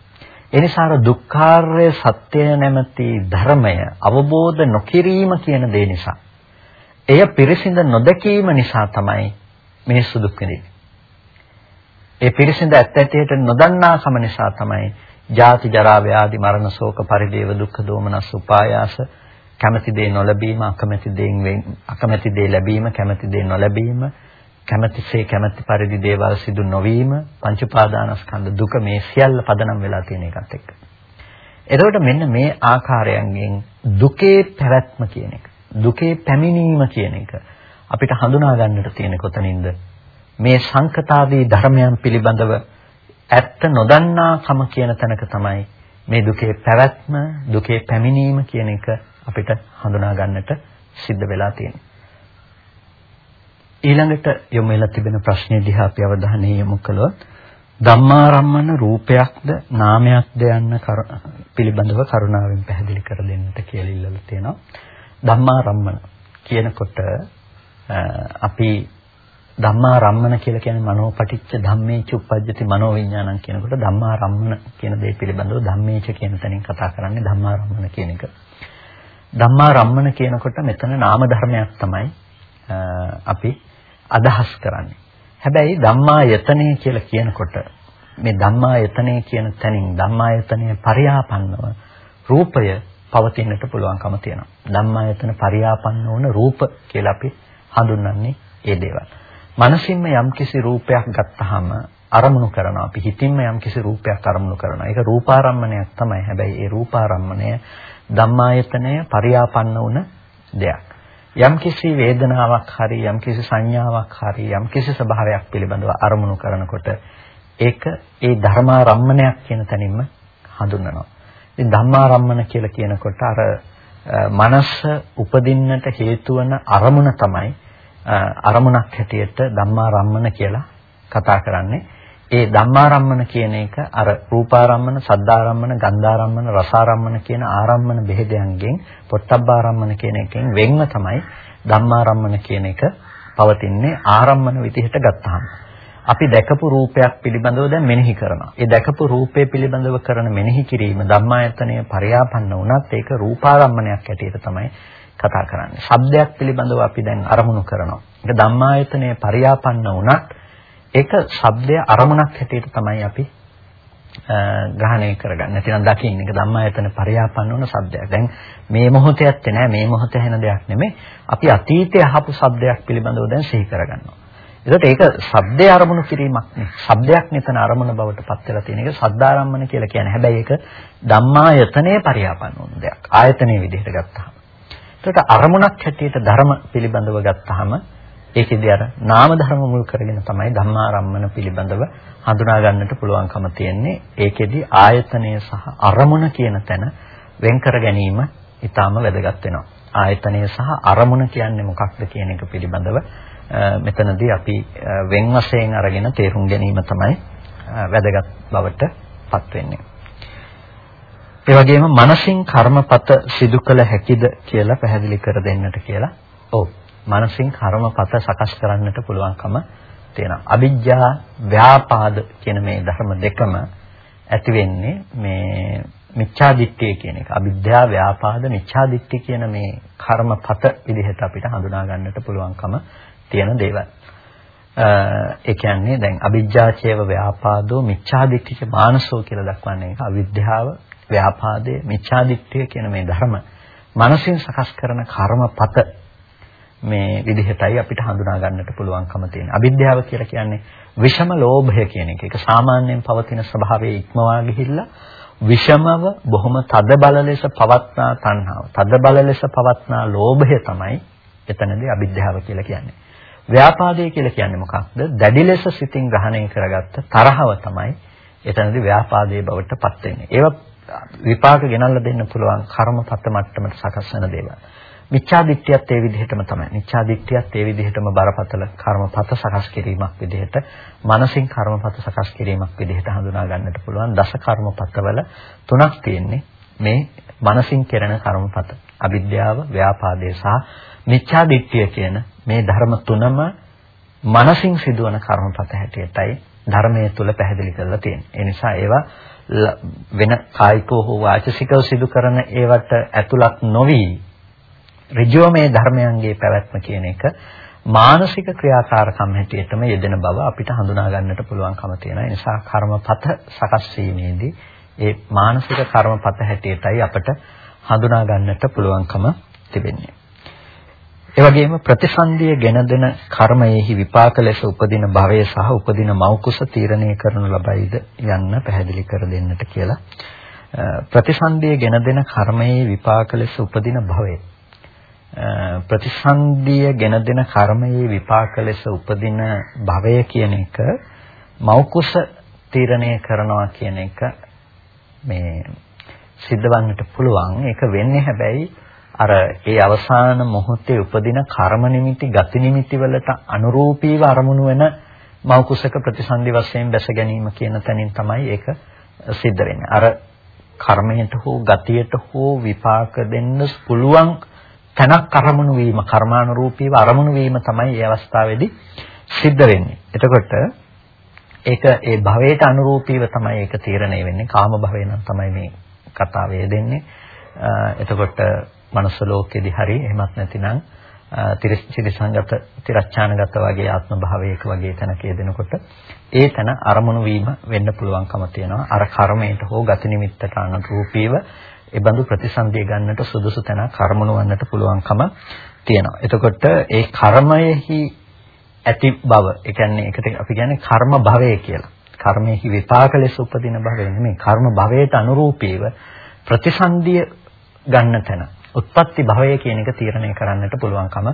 එනිසා දුක්ඛාර්ය සත්‍ය නැමැති ධර්මය අවබෝධ නොකිරීම කියන දේ නිසා එය පිරිසිඳ නොදකීම නිසා තමයි මිනිස්සු දුක් විඳින්නේ. ඒ පිරිසිඳ ඇත්ත ඇටියට නොදන්නා කම නිසා තමයි ජාති ජරා ව්‍යාධි මරණ ශෝක පරිදේව දුක්ඛ දෝමනස් උපායාස කැමැති දේ නොලැබීම, අකමැති දේෙන් අකමැති දේ ලැබීම, කැමැති දේ නොලැබීම, කැමැතිසේ කැමැති පරිදි දේවල් සිදු නොවීම, පංච උපාදානස්කන්ධ දුක මේ සියල්ල පදනම් වෙලා තියෙන එකත් එක්ක. එතකොට මෙන්න මේ ආකාරයෙන් දුකේ පැවැත්ම කියන එක, දුකේ පැමිණීම කියන එක අපිට හඳුනා ගන්නට තියෙන කොතනින්ද? මේ සංකතාදී ධර්මයන් පිළිබඳව ඇත්ත නොදන්නාකම කියන තැනක තමයි මේ දුකේ පැවැත්ම, දුකේ පැමිණීම කියන එක අපිට හඳුනා ගන්නට සිද්ධ වෙලා තියෙනවා. ඊළඟට යොමු වෙලා තිබෙන ප්‍රශ්නේ දිහා අපි අවධානය යොමු කළොත් ධම්මාරම්මන රූපයක්ද නාමයක්ද යන්න පිළිබඳව කරුණාවෙන් පැහැදිලි කර දෙන්නට කියලා ඉල්ලලා තියෙනවා. ධම්මාරම්මන කියනකොට අපි ධම්මාරම්මන කියලා කියන්නේ මනෝපටිච්ච ධම්මේච උප්පජ්ජති මනෝවිඤ්ඤාණං කියනකොට ධම්මාරම්මන කියන දේ පිළිබඳව ධම්මේච කියන තැනින් කතා කරන්නේ ධම්මාරම්මන කියන එක. ධම්මාරම්මන කියනකොට මෙතන නාම ධර්මයක් තමයි අපි අදහස් කරන්නේ. හැබැයි ධම්මායතනය කියලා කියනකොට මේ ධම්මායතනය කියන තැනින් ධම්මායතනය පරියාපන්නව රූපය පවතින්නට පුළුවන්කම තියෙනවා. ධම්මායතන පරියාපන්න වුණ රූප කියලා අපි හඳුන්වන්නේ ඒ දේවල්. මනසින්ම යම්කිසි රූපයක් ගත්තාම අරමුණු කරනවා. අපි හිතින්ම යම්කිසි රූපයක් අරමුණු කරනවා. ඒක රූපාරම්මණයක් තමයි. හැබැයි ඒ රූපාරම්මණය ධම්මායතනය පරියාපන්න වුණ දෙයක්. යම්කිසි වේදනාවක් හරි යම්කිසි සංඥාවක් හරි යම්කිසි ස්වභාවයක් පිළිබඳව අරමුණු කරනකොට ඒක ඒ ධර්මාරම්මණයක් කියන තැනින්ම හඳුන්වනවා. ඉතින් ධම්මාරම්මන කියලා කියනකොට අර මනස උපදින්නට හේතු වන අරමුණ තමයි අරමුණක් හැටියට ධම්මාරම්මන කියලා කතා කරන්නේ. ඒ ධම්මාරම්මන කියන එක අර රූපාරම්මන, සද්දාරම්මන, ගන්ධාරම්මන, රසාරම්මන කියන ආරම්මන බෙහෙදයන්ගෙන් පොට්ටබ්බාරම්මන කියන එකෙන් වෙන්ව තමයි ධම්මාරම්මන කියන එක පවතින්නේ ආරම්මන විදිහට ගත්තාම. අපි දැකපු රූපයක් පිළිබඳව දැන් මෙනෙහි කරනවා. ඒ දැකපු රූපය පිළිබඳව කරන මෙනෙහි කිරීම ධම්මායතනය පරියාපන්න වුණත් ඒක රූපාරම්මණයක් ඇටියට තමයි කතා කරන්නේ. ශබ්දයක් පිළිබඳව අපි දැන් අරමුණු කරනවා. ඒක ධම්මායතනය පරියාපන්න වුණත් ඒක ශබ්දය අරමුණක් හැටියට තමයි අපි ග්‍රහණය කරගන්නේ. නැතිනම් දකින්නේ. ඒක ධම්මායතන පරියාපන්න වුණ ශබ්දයක්. දැන් මේ මොහොතේ ඇත්තේ නෑ. මේ මොහොතේ හැන දෙයක් නෙමෙයි. අපි අතීතයේ අහපු ශබ්දයක් පිළිබඳව දැන් සිහි කරගන්නවා. ඒකට ඒක ශබ්දේ අරමුණු කිරීමක් නේ. ශබ්දයක් නිතන අරමුණ බවට පත් වෙලා තියෙන එක ශබ්දාරම්මන කියලා කියන්නේ. හැබැයි ඒක ධම්මායතනයේ පරියාපන්න වුණ දෙයක්. ආයතනයේ විදිහට ගත්තාම. ඒකට අරමුණක් හැටියට ධර්ම පිළිබඳව ගත්තාම ඒකෙදි අර නාම ධර්ම මුල් කරගෙන තමයි ධම්මාරම්මන පිළිබඳව හඳුනා ගන්නට පුළුවන්කම තියෙන්නේ. ඒකෙදි ආයතනය සහ අරමුණ කියන තැන වෙන් කර ගැනීම ඊටාම වැදගත් වෙනවා. ආයතනය සහ අරමුණ කියන්නේ මොකක්ද කියන එක පිළිබඳව මෙතනදී අපි වෙන් වශයෙන් අරගෙන තේරුම් ගැනීම තමයි වැදගත් බවට පත් වෙන්නේ. ඒ වගේම මනසින් කර්මපත සිදු කළ හැකිද කියලා පැහැදිලි කර දෙන්නට කියලා. ඔව්. මනසින් කර්මපත සකස් කරන්නට පුළුවන්කම තියෙනවා. අවිජ්ජා ව්‍යාපාද කියන මේ ධර්ම දෙකම ඇති වෙන්නේ මේ මිච්ඡාදිට්ඨිය කියන එක. අවිද්‍යා ව්‍යාපාද මිච්ඡාදිට්ඨිය කියන මේ කර්මපත විදිහට අපිට හඳුනා ගන්නට පුළුවන්කම තියෙන දේවල්. ඒ කියන්නේ දැන් අවිජ්ජාචේව ව්‍යාපාදෝ මිච්ඡාදිට්ඨිච මානසෝ කියලා දක්වන්නේ අවිද්‍යාව ව්‍යාපාදයේ මිච්ඡාදිට්ඨිය කියන මේ ධර්ම මනසින් සකස් කරන කර්මපත මේ විදිහටයි අපිට හඳුනා ගන්නට පුළුවන්කම තියෙන. අවිද්‍යාව කියලා කියන්නේ විෂම ලෝභය කියන එක. ඒක සාමාන්‍යයෙන් පවතින ස්වභාවයේ ඉක්මවා ගිහිල්ලා විෂමව බොහොම තද බල ලෙස පවත්නා තණ්හාව. තද බල ලෙස පවත්නා ලෝභය තමයි එතනදී අවිද්‍යාව කියලා කියන්නේ. ව්‍යාපාදය කියලා කියන්නේ මොකක්ද? දැඩි ලෙස සිතින් ග්‍රහණය කරගත්ත තරහව තමයි එතනදී ව්‍යාපාදයේ බවට පත් වෙන්නේ. ඒවා විපාක ගෙනල්ලා දෙන්න පුළුවන් කර්මපත මට්ටමට සකස් වෙන දේවල්. මිච්ඡා දිට්ඨියත් ඒ විදිහටම තමයි. මිච්ඡා දිට්ඨියත් ඒ විදිහටම බරපතල කර්මපත සකස් කිරීමක් විදිහට, මනසින් කර්මපත සකස් කිරීමක් විදිහට හඳුනා ගන්නට පුළුවන්. දස කර්මපතවල තුනක් තියෙන්නේ. මේ මනසින් කෙරෙන කර්මපත. අවිද්‍යාව, ව්‍යාපාදේ සහ මිච්ඡා දිට්ඨිය කියන මේ ධර්ම තුනම මනසින් සිදුවන කර්මපත හැටියටයි ධර්මයේ තුල පැහැදිලි කරලා තියෙන්නේ. ඒ නිසා ඒවා වෙන කායිකව හෝ වාචසිකව සිදු කරන ඒවට ඇතුළත් නොවි ඍජුව මේ ධර්මයන්ගේ පැවැත්ම කියන එක මානසික ක්‍රියාකාරකම් හැටියටම යෙදෙන බව අපිට හඳුනා ගන්නට පුළුවන්කම තියෙනවා. ඒ නිසා කර්මපත සකස් වීමේදී ඒ මානසික කර්මපත හැටියටයි අපට හඳුනා ගන්නට පුළුවන්කම තිබෙන්නේ. ඒ වගේම ප්‍රතිසන්දිය ගෙන දෙන කර්මයේහි විපාක ලෙස උපදින භවය සහ උපදින මෞකුස තීරණය කරනු ලබයිද යන්න පැහැදිලි කර දෙන්නට කියලා. ප්‍රතිසන්දිය ගෙන දෙන කර්මයේ විපාක ලෙස උපදින භවය. ප්‍රතිසන්දිය ගෙන දෙන කර්මයේ විපාක ලෙස උපදින භවය කියන එක මෞකුස තීරණය කරනවා කියන එක මේ සිද්ධවන්නට පුළුවන්. ඒක වෙන්නේ හැබැයි අර ඒ අවසාන මොහොතේ උපදින කර්ම නිමිති ගති නිමිති වලට අනුරූපීව අරමුණු වෙන මෞකුසක ප්‍රතිසන්දි වශයෙන් දැස ගැනීම කියන තැනින් තමයි ඒක සිද්ධ වෙන්නේ. අර කර්මයට හෝ ගතියට හෝ විපාක දෙන්න පුළුවන් තැනක් අරමුණු වීම කර්මානුරූපීව අරමුණු වීම තමයි මේ අවස්ථාවේදී සිද්ධ වෙන්නේ. එතකොට ඒක ඒ භවයට අනුරූපීව තමයි ඒක තීරණය වෙන්නේ. කාම භවය නම් තමයි මේ කතාවේ දෙන්නේ. එතකොට මනුස්ස ලෝකෙදී හරි එහෙමත් නැතිනම් තිරස්චිරිසංගත තිරච්ඡානගත වගේ ආත්ම භාවයක වගේ තැනක යෙදෙනකොට ඒ තැන අරමුණු වීම වෙන්න පුළුවන්කම තියෙනවා අර කර්මයට හෝ ගති නිමිත්තට අනුරූපීව ඒ බඳු ප්‍රතිසන්දිය ගන්නට සුදුසු තැන කර්මණු වන්නට පුළුවන්කම තියෙනවා එතකොට ඒ කර්මයෙහි ඇති බව ඒ කියන්නේ ඒකට අපි කියන්නේ කර්ම භවය කියලා කර්මයෙහි විපාක ලෙස උපදින භවය නෙමෙයි කර්ම භවයට අනුරූපීව ප්‍රතිසන්දිය ගන්න තැන උත්පත්ති භවය කියන එක තීරණය කරන්නට පුළුවන්කම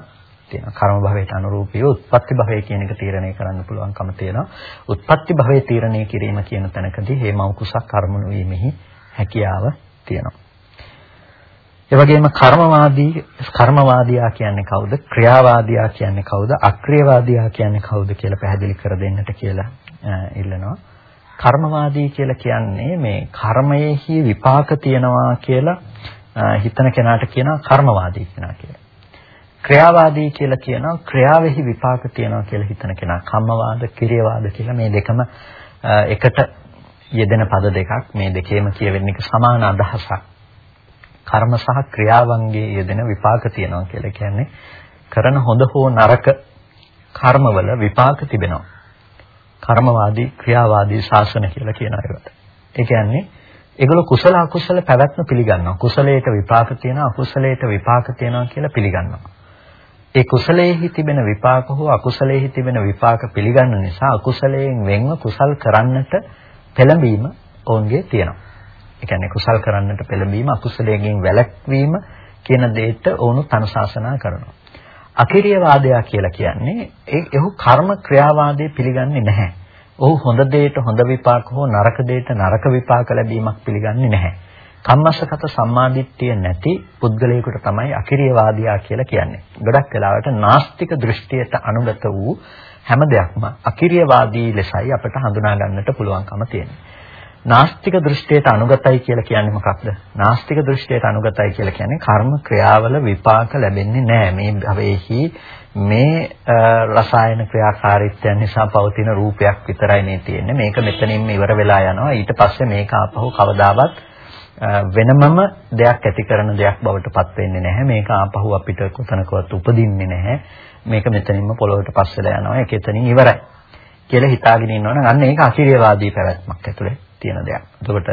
තියෙනවා. කර්ම භවයට අනුරූපීව උත්පත්ති භවය කියන එක තීරණය කරන්න පුළුවන්කම තියෙනවා. උත්පත්ති භවය තීරණය කිරීම කියන තැනකදී හේමව කුසක් කර්මණු වීමෙහි හැකියාව තියෙනවා. ඒ වගේම කර්මවාදී කර්මවාදියා කියන්නේ කවුද? ක්‍රියාවාදියා කියන්නේ කවුද? අක්‍රියවාදියා කියන්නේ කවුද කියලා පැහැදිලි කර දෙන්නට කියලා ඉල්ලනවා. කර්මවාදී කියලා කියන්නේ මේ කර්මයේහි විපාක තියනවා කියලා හිතන කෙනාට කියනවා කර්මවාදී කෙනා කියලා. ක්‍රියාවාදී කියලා කියනවා ක්‍රියාවෙහි විපාක තියනවා කියලා හිතන කෙනා. කම්මවාද, කිරියවාද කියලා මේ දෙකම එකට යෙදෙන පද දෙකක්. මේ දෙකේම කියවෙන්නේ සමාන අදහසක්. කර්ම සහ ක්‍රියාවන්ගේ යෙදෙන විපාක තියනවා කියලා කියන්නේ කරන හොඳ හෝ නරක කර්මවල විපාක තිබෙනවා. කර්මවාදී, ක්‍රියාවාදී ශාසන කියලා කියන ඒවාට. ඒ කියන්නේ ඒගොල්ලෝ කුසල අකුසල පැවැත්ම පිළිගන්නවා. කුසලයට විපාක තියෙනවා අකුසලයට විපාක තියෙනවා කියලා පිළිගන්නවා. ඒ කුසලයේහි තිබෙන විපාක හෝ අකුසලයේහි තිබෙන විපාක පිළිගන්න නිසා අකුසලයෙන් වෙන්ව කුසල් කරන්නට පෙළඹීම ඔවුන්ගේ තියෙනවා. ඒ කියන්නේ කුසල් කරන්නට පෙළඹීම අකුසලයෙන් වැළැක්වීම කියන දෙයට ඔවුන් තනසාසනා කරනවා. අකිරිය වාදයා කියලා කියන්නේ ඒ එහු කර්ම ක්‍රියාවාදයේ පිළිගන්නේ නැහැ. ඔහු හොඳ දෙයට හොඳ විපාක හෝ නරක දෙයට නරක විපාක ලැබීමක් පිළිගන්නේ නැහැ. කම්මස්සගත සම්මාදිට්ඨිය නැති පුද්ගලයෙකුට තමයි අකිරියවාදියා කියලා කියන්නේ. ගොඩක් වෙලාවට නාස්තික දෘෂ්ටියට අනුගත වූ හැම දෙයක්ම අකිරියවාදී ලෙසයි අපට හඳුනා ගන්නට පුළුවන්කම තියෙන්නේ. නාස්තික දෘෂ්ටියට අනුගතයි කියලා කියන්නේ මොකක්ද? නාස්තික දෘෂ්ටියට අනුගතයි කියලා කියන්නේ කර්ම ක්‍රියාවල විපාක ලැබෙන්නේ නැහැ. මේ භවෙහි මේ රසායන ක්‍රියාකාරීත්වයන් නිසා පවතින රූපයක් විතරයි මේ තියෙන්නේ. මේක මෙතනින්ම ඉවර වෙලා යනවා. ඊට පස්සේ මේක ආපහු කවදාවත් වෙනමම දෙයක් ඇති කරන දෙයක් බවට පත් වෙන්නේ නැහැ. මේක ආපහු අපිට කොතනකවත් උපදින්නේ නැහැ. මේක මෙතනින්ම පොළොවට පස් වෙලා යනවා. ඒක එතනින් ඉවරයි. කියලා හිතාගෙන ඉන්නවනම් අන්න ඒක අකිරියවාදී පැවැත්මක් ඇතුලේ තියෙන දෙයක්. එතකොට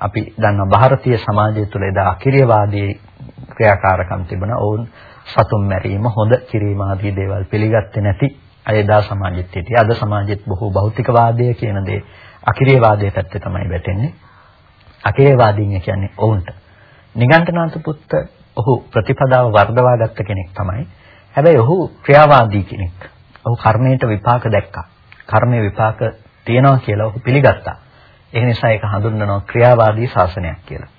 අපි දන්නවා ಭಾರತೀಯ සමාජය තුළ එදා අකිරියවාදී ක්‍රියාකාරකම් තිබුණා. ඔවුන් සතුන් මැරීම හොඳ කිරීම ආදී දේවල් පිළිගත්තේ නැති අය එදා සමාජෙත් හිටියේ. අද සමාජෙත් බොහෝ භෞතිකවාදය කියන දේ අකිරියවාදයේ පැත්තේ තමයි වැටෙන්නේ. අකිරියවාදීන් කියන්නේ ඔවුන්ට. නිගණ්ඨනාථ පුත්ත ඔහු ප්‍රතිපදාව වර්ධවා ගත්ත කෙනෙක් තමයි. හැබැයි ඔහු ක්‍රියාවාදී කෙනෙක්. ඔහු කර්මයට විපාක දැක්කා. කර්මයේ විපාක තියනවා කියලා ඔහු පිළිගත්තා. ඒ නිසා ඒක හඳුන්වනවා ක්‍රියාවාදී ශාසනයක් කියලා.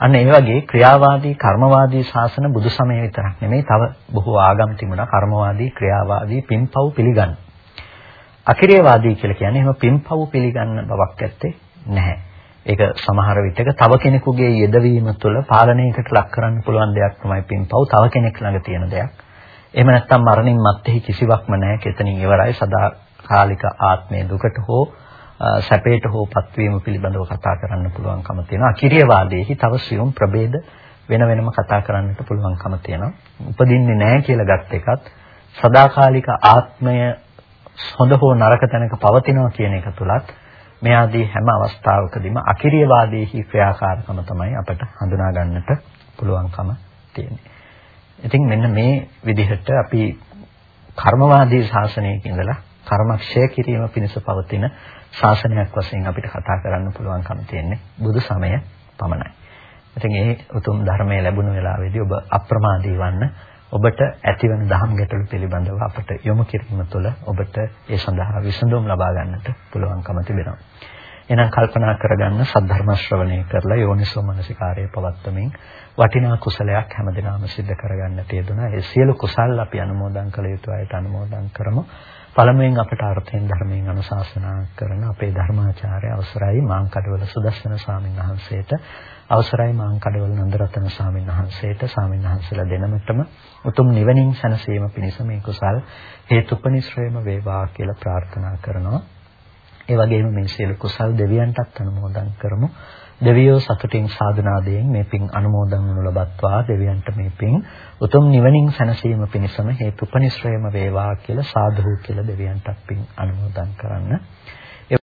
අන්න ඒ වගේ ක්‍රියාවාදී කර්මවාදී ශාසන බුදු සමය විතරක් නෙමෙයි තව බොහෝ ආගම් තිබුණා කර්මවාදී ක්‍රියාවාදී පින්පව් පිළිගන්න. අකිරියවාදී කියලා කියන්නේ එහෙම පින්පව් පිළිගන්න බවක් ඇත්තේ නැහැ. ඒක සමහර විටක තව කෙනෙකුගේ යෙදවීම තුළ පාලනයකට ලක් කරන්න පුළුවන් දෙයක් තමයි පින්පව් තව කෙනෙක් ළඟ තියෙන දෙයක්. එහෙම නැත්නම් මරණින් මත්තේ කිසිවක්ම නැහැ කෙතනින් ඉවරයි සදාකාලික ආත්මයේ දුකට හෝ සැපයට හෝපත් වීම පිළිබඳව කතා කරන්න පුළුවන්කම තියෙනවා. අකිරියවාදයේහි තව සියුම් ප්‍රභේද වෙන වෙනම කතා කරන්නට පුළුවන්කම තියෙනවා. උපදින්නේ නැහැ කියලා ගත් එකත් සදාකාලික ආත්මය හොඳ හෝ නරක තැනක පවතිනවා කියන එක තුලත් මේ ආදී හැම අවස්ථාවකදීම අකිරියවාදීහි ක්‍රියාකාරකම තමයි අපට හඳුනා ගන්නට පුළුවන්කම තියෙන්නේ. ඉතින් මෙන්න මේ විදිහට අපි කර්මවාදී ශාසනයක ඉඳලා කර්මක්ෂය කිරීම පිණිස පවතින ශාසනයක් වශයෙන් අපිට කතා කරන්න පුළුවන්කම තියෙන්නේ බුදු සමය පමණයි. ඉතින් ඒ උතුම් ධර්මයේ ලැබුණු වෙලාවේදී ඔබ අප්‍රමාදී වන්න ඔබට ඇතිවන දහම් ගැටලු පිළිබඳව අපට යොමු කිරීම තුළ ඔබට ඒ සඳහා විසඳුම් ලබා ගන්නට පුළුවන්කම තිබෙනවා. එහෙනම් කල්පනා කරගන්න සද්ධර්ම ශ්‍රවණය කරලා යෝනිසෝ මනසිකාරය පවත්වමින් වටිනා කුසලයක් හැමදිනම සිද්ධ කරගන්නට යෙදුණා. ඒ සියලු කුසල් අපි අනුමෝදන් කළ යුතු අයට අනුමෝදන් කරමු. පළමුවෙන් අපට අර්ථයෙන් ධර්මයෙන් අනුශාසනා කරන අපේ ධර්මාචාර්ය අවසරයි මාංකඩවල සුදස්සන ස්වාමීන් වහන්සේට අවසරයි මාංකඩවල නන්දරතන ස්වාමීන් වහන්සේට ස්වාමීන් වහන්සේලා දෙනමතම උතුම් නිවනින් සැනසීම පිණිස මේ කුසල් හේතුපනිශ්‍රයම වේවා කියලා ප්‍රාර්ථනා කරනවා. ඒ වගේම මේ සියලු කුසල් දෙවියන්ටත් අනුමෝදන් කරමු. දෙවියෝ සතුටින් සාධනාදයෙන් මේ පින් අනුමෝදන් වනු ලබත්වා දෙවියන්ට මේ පින් උතුම් නිවනින් සැනසීම පිණිසම හේතුපනිශ්‍රයම වේවා කියලා සාදු කියලා දෙවියන්ටත් පින් අනුමෝදන් කරන්න.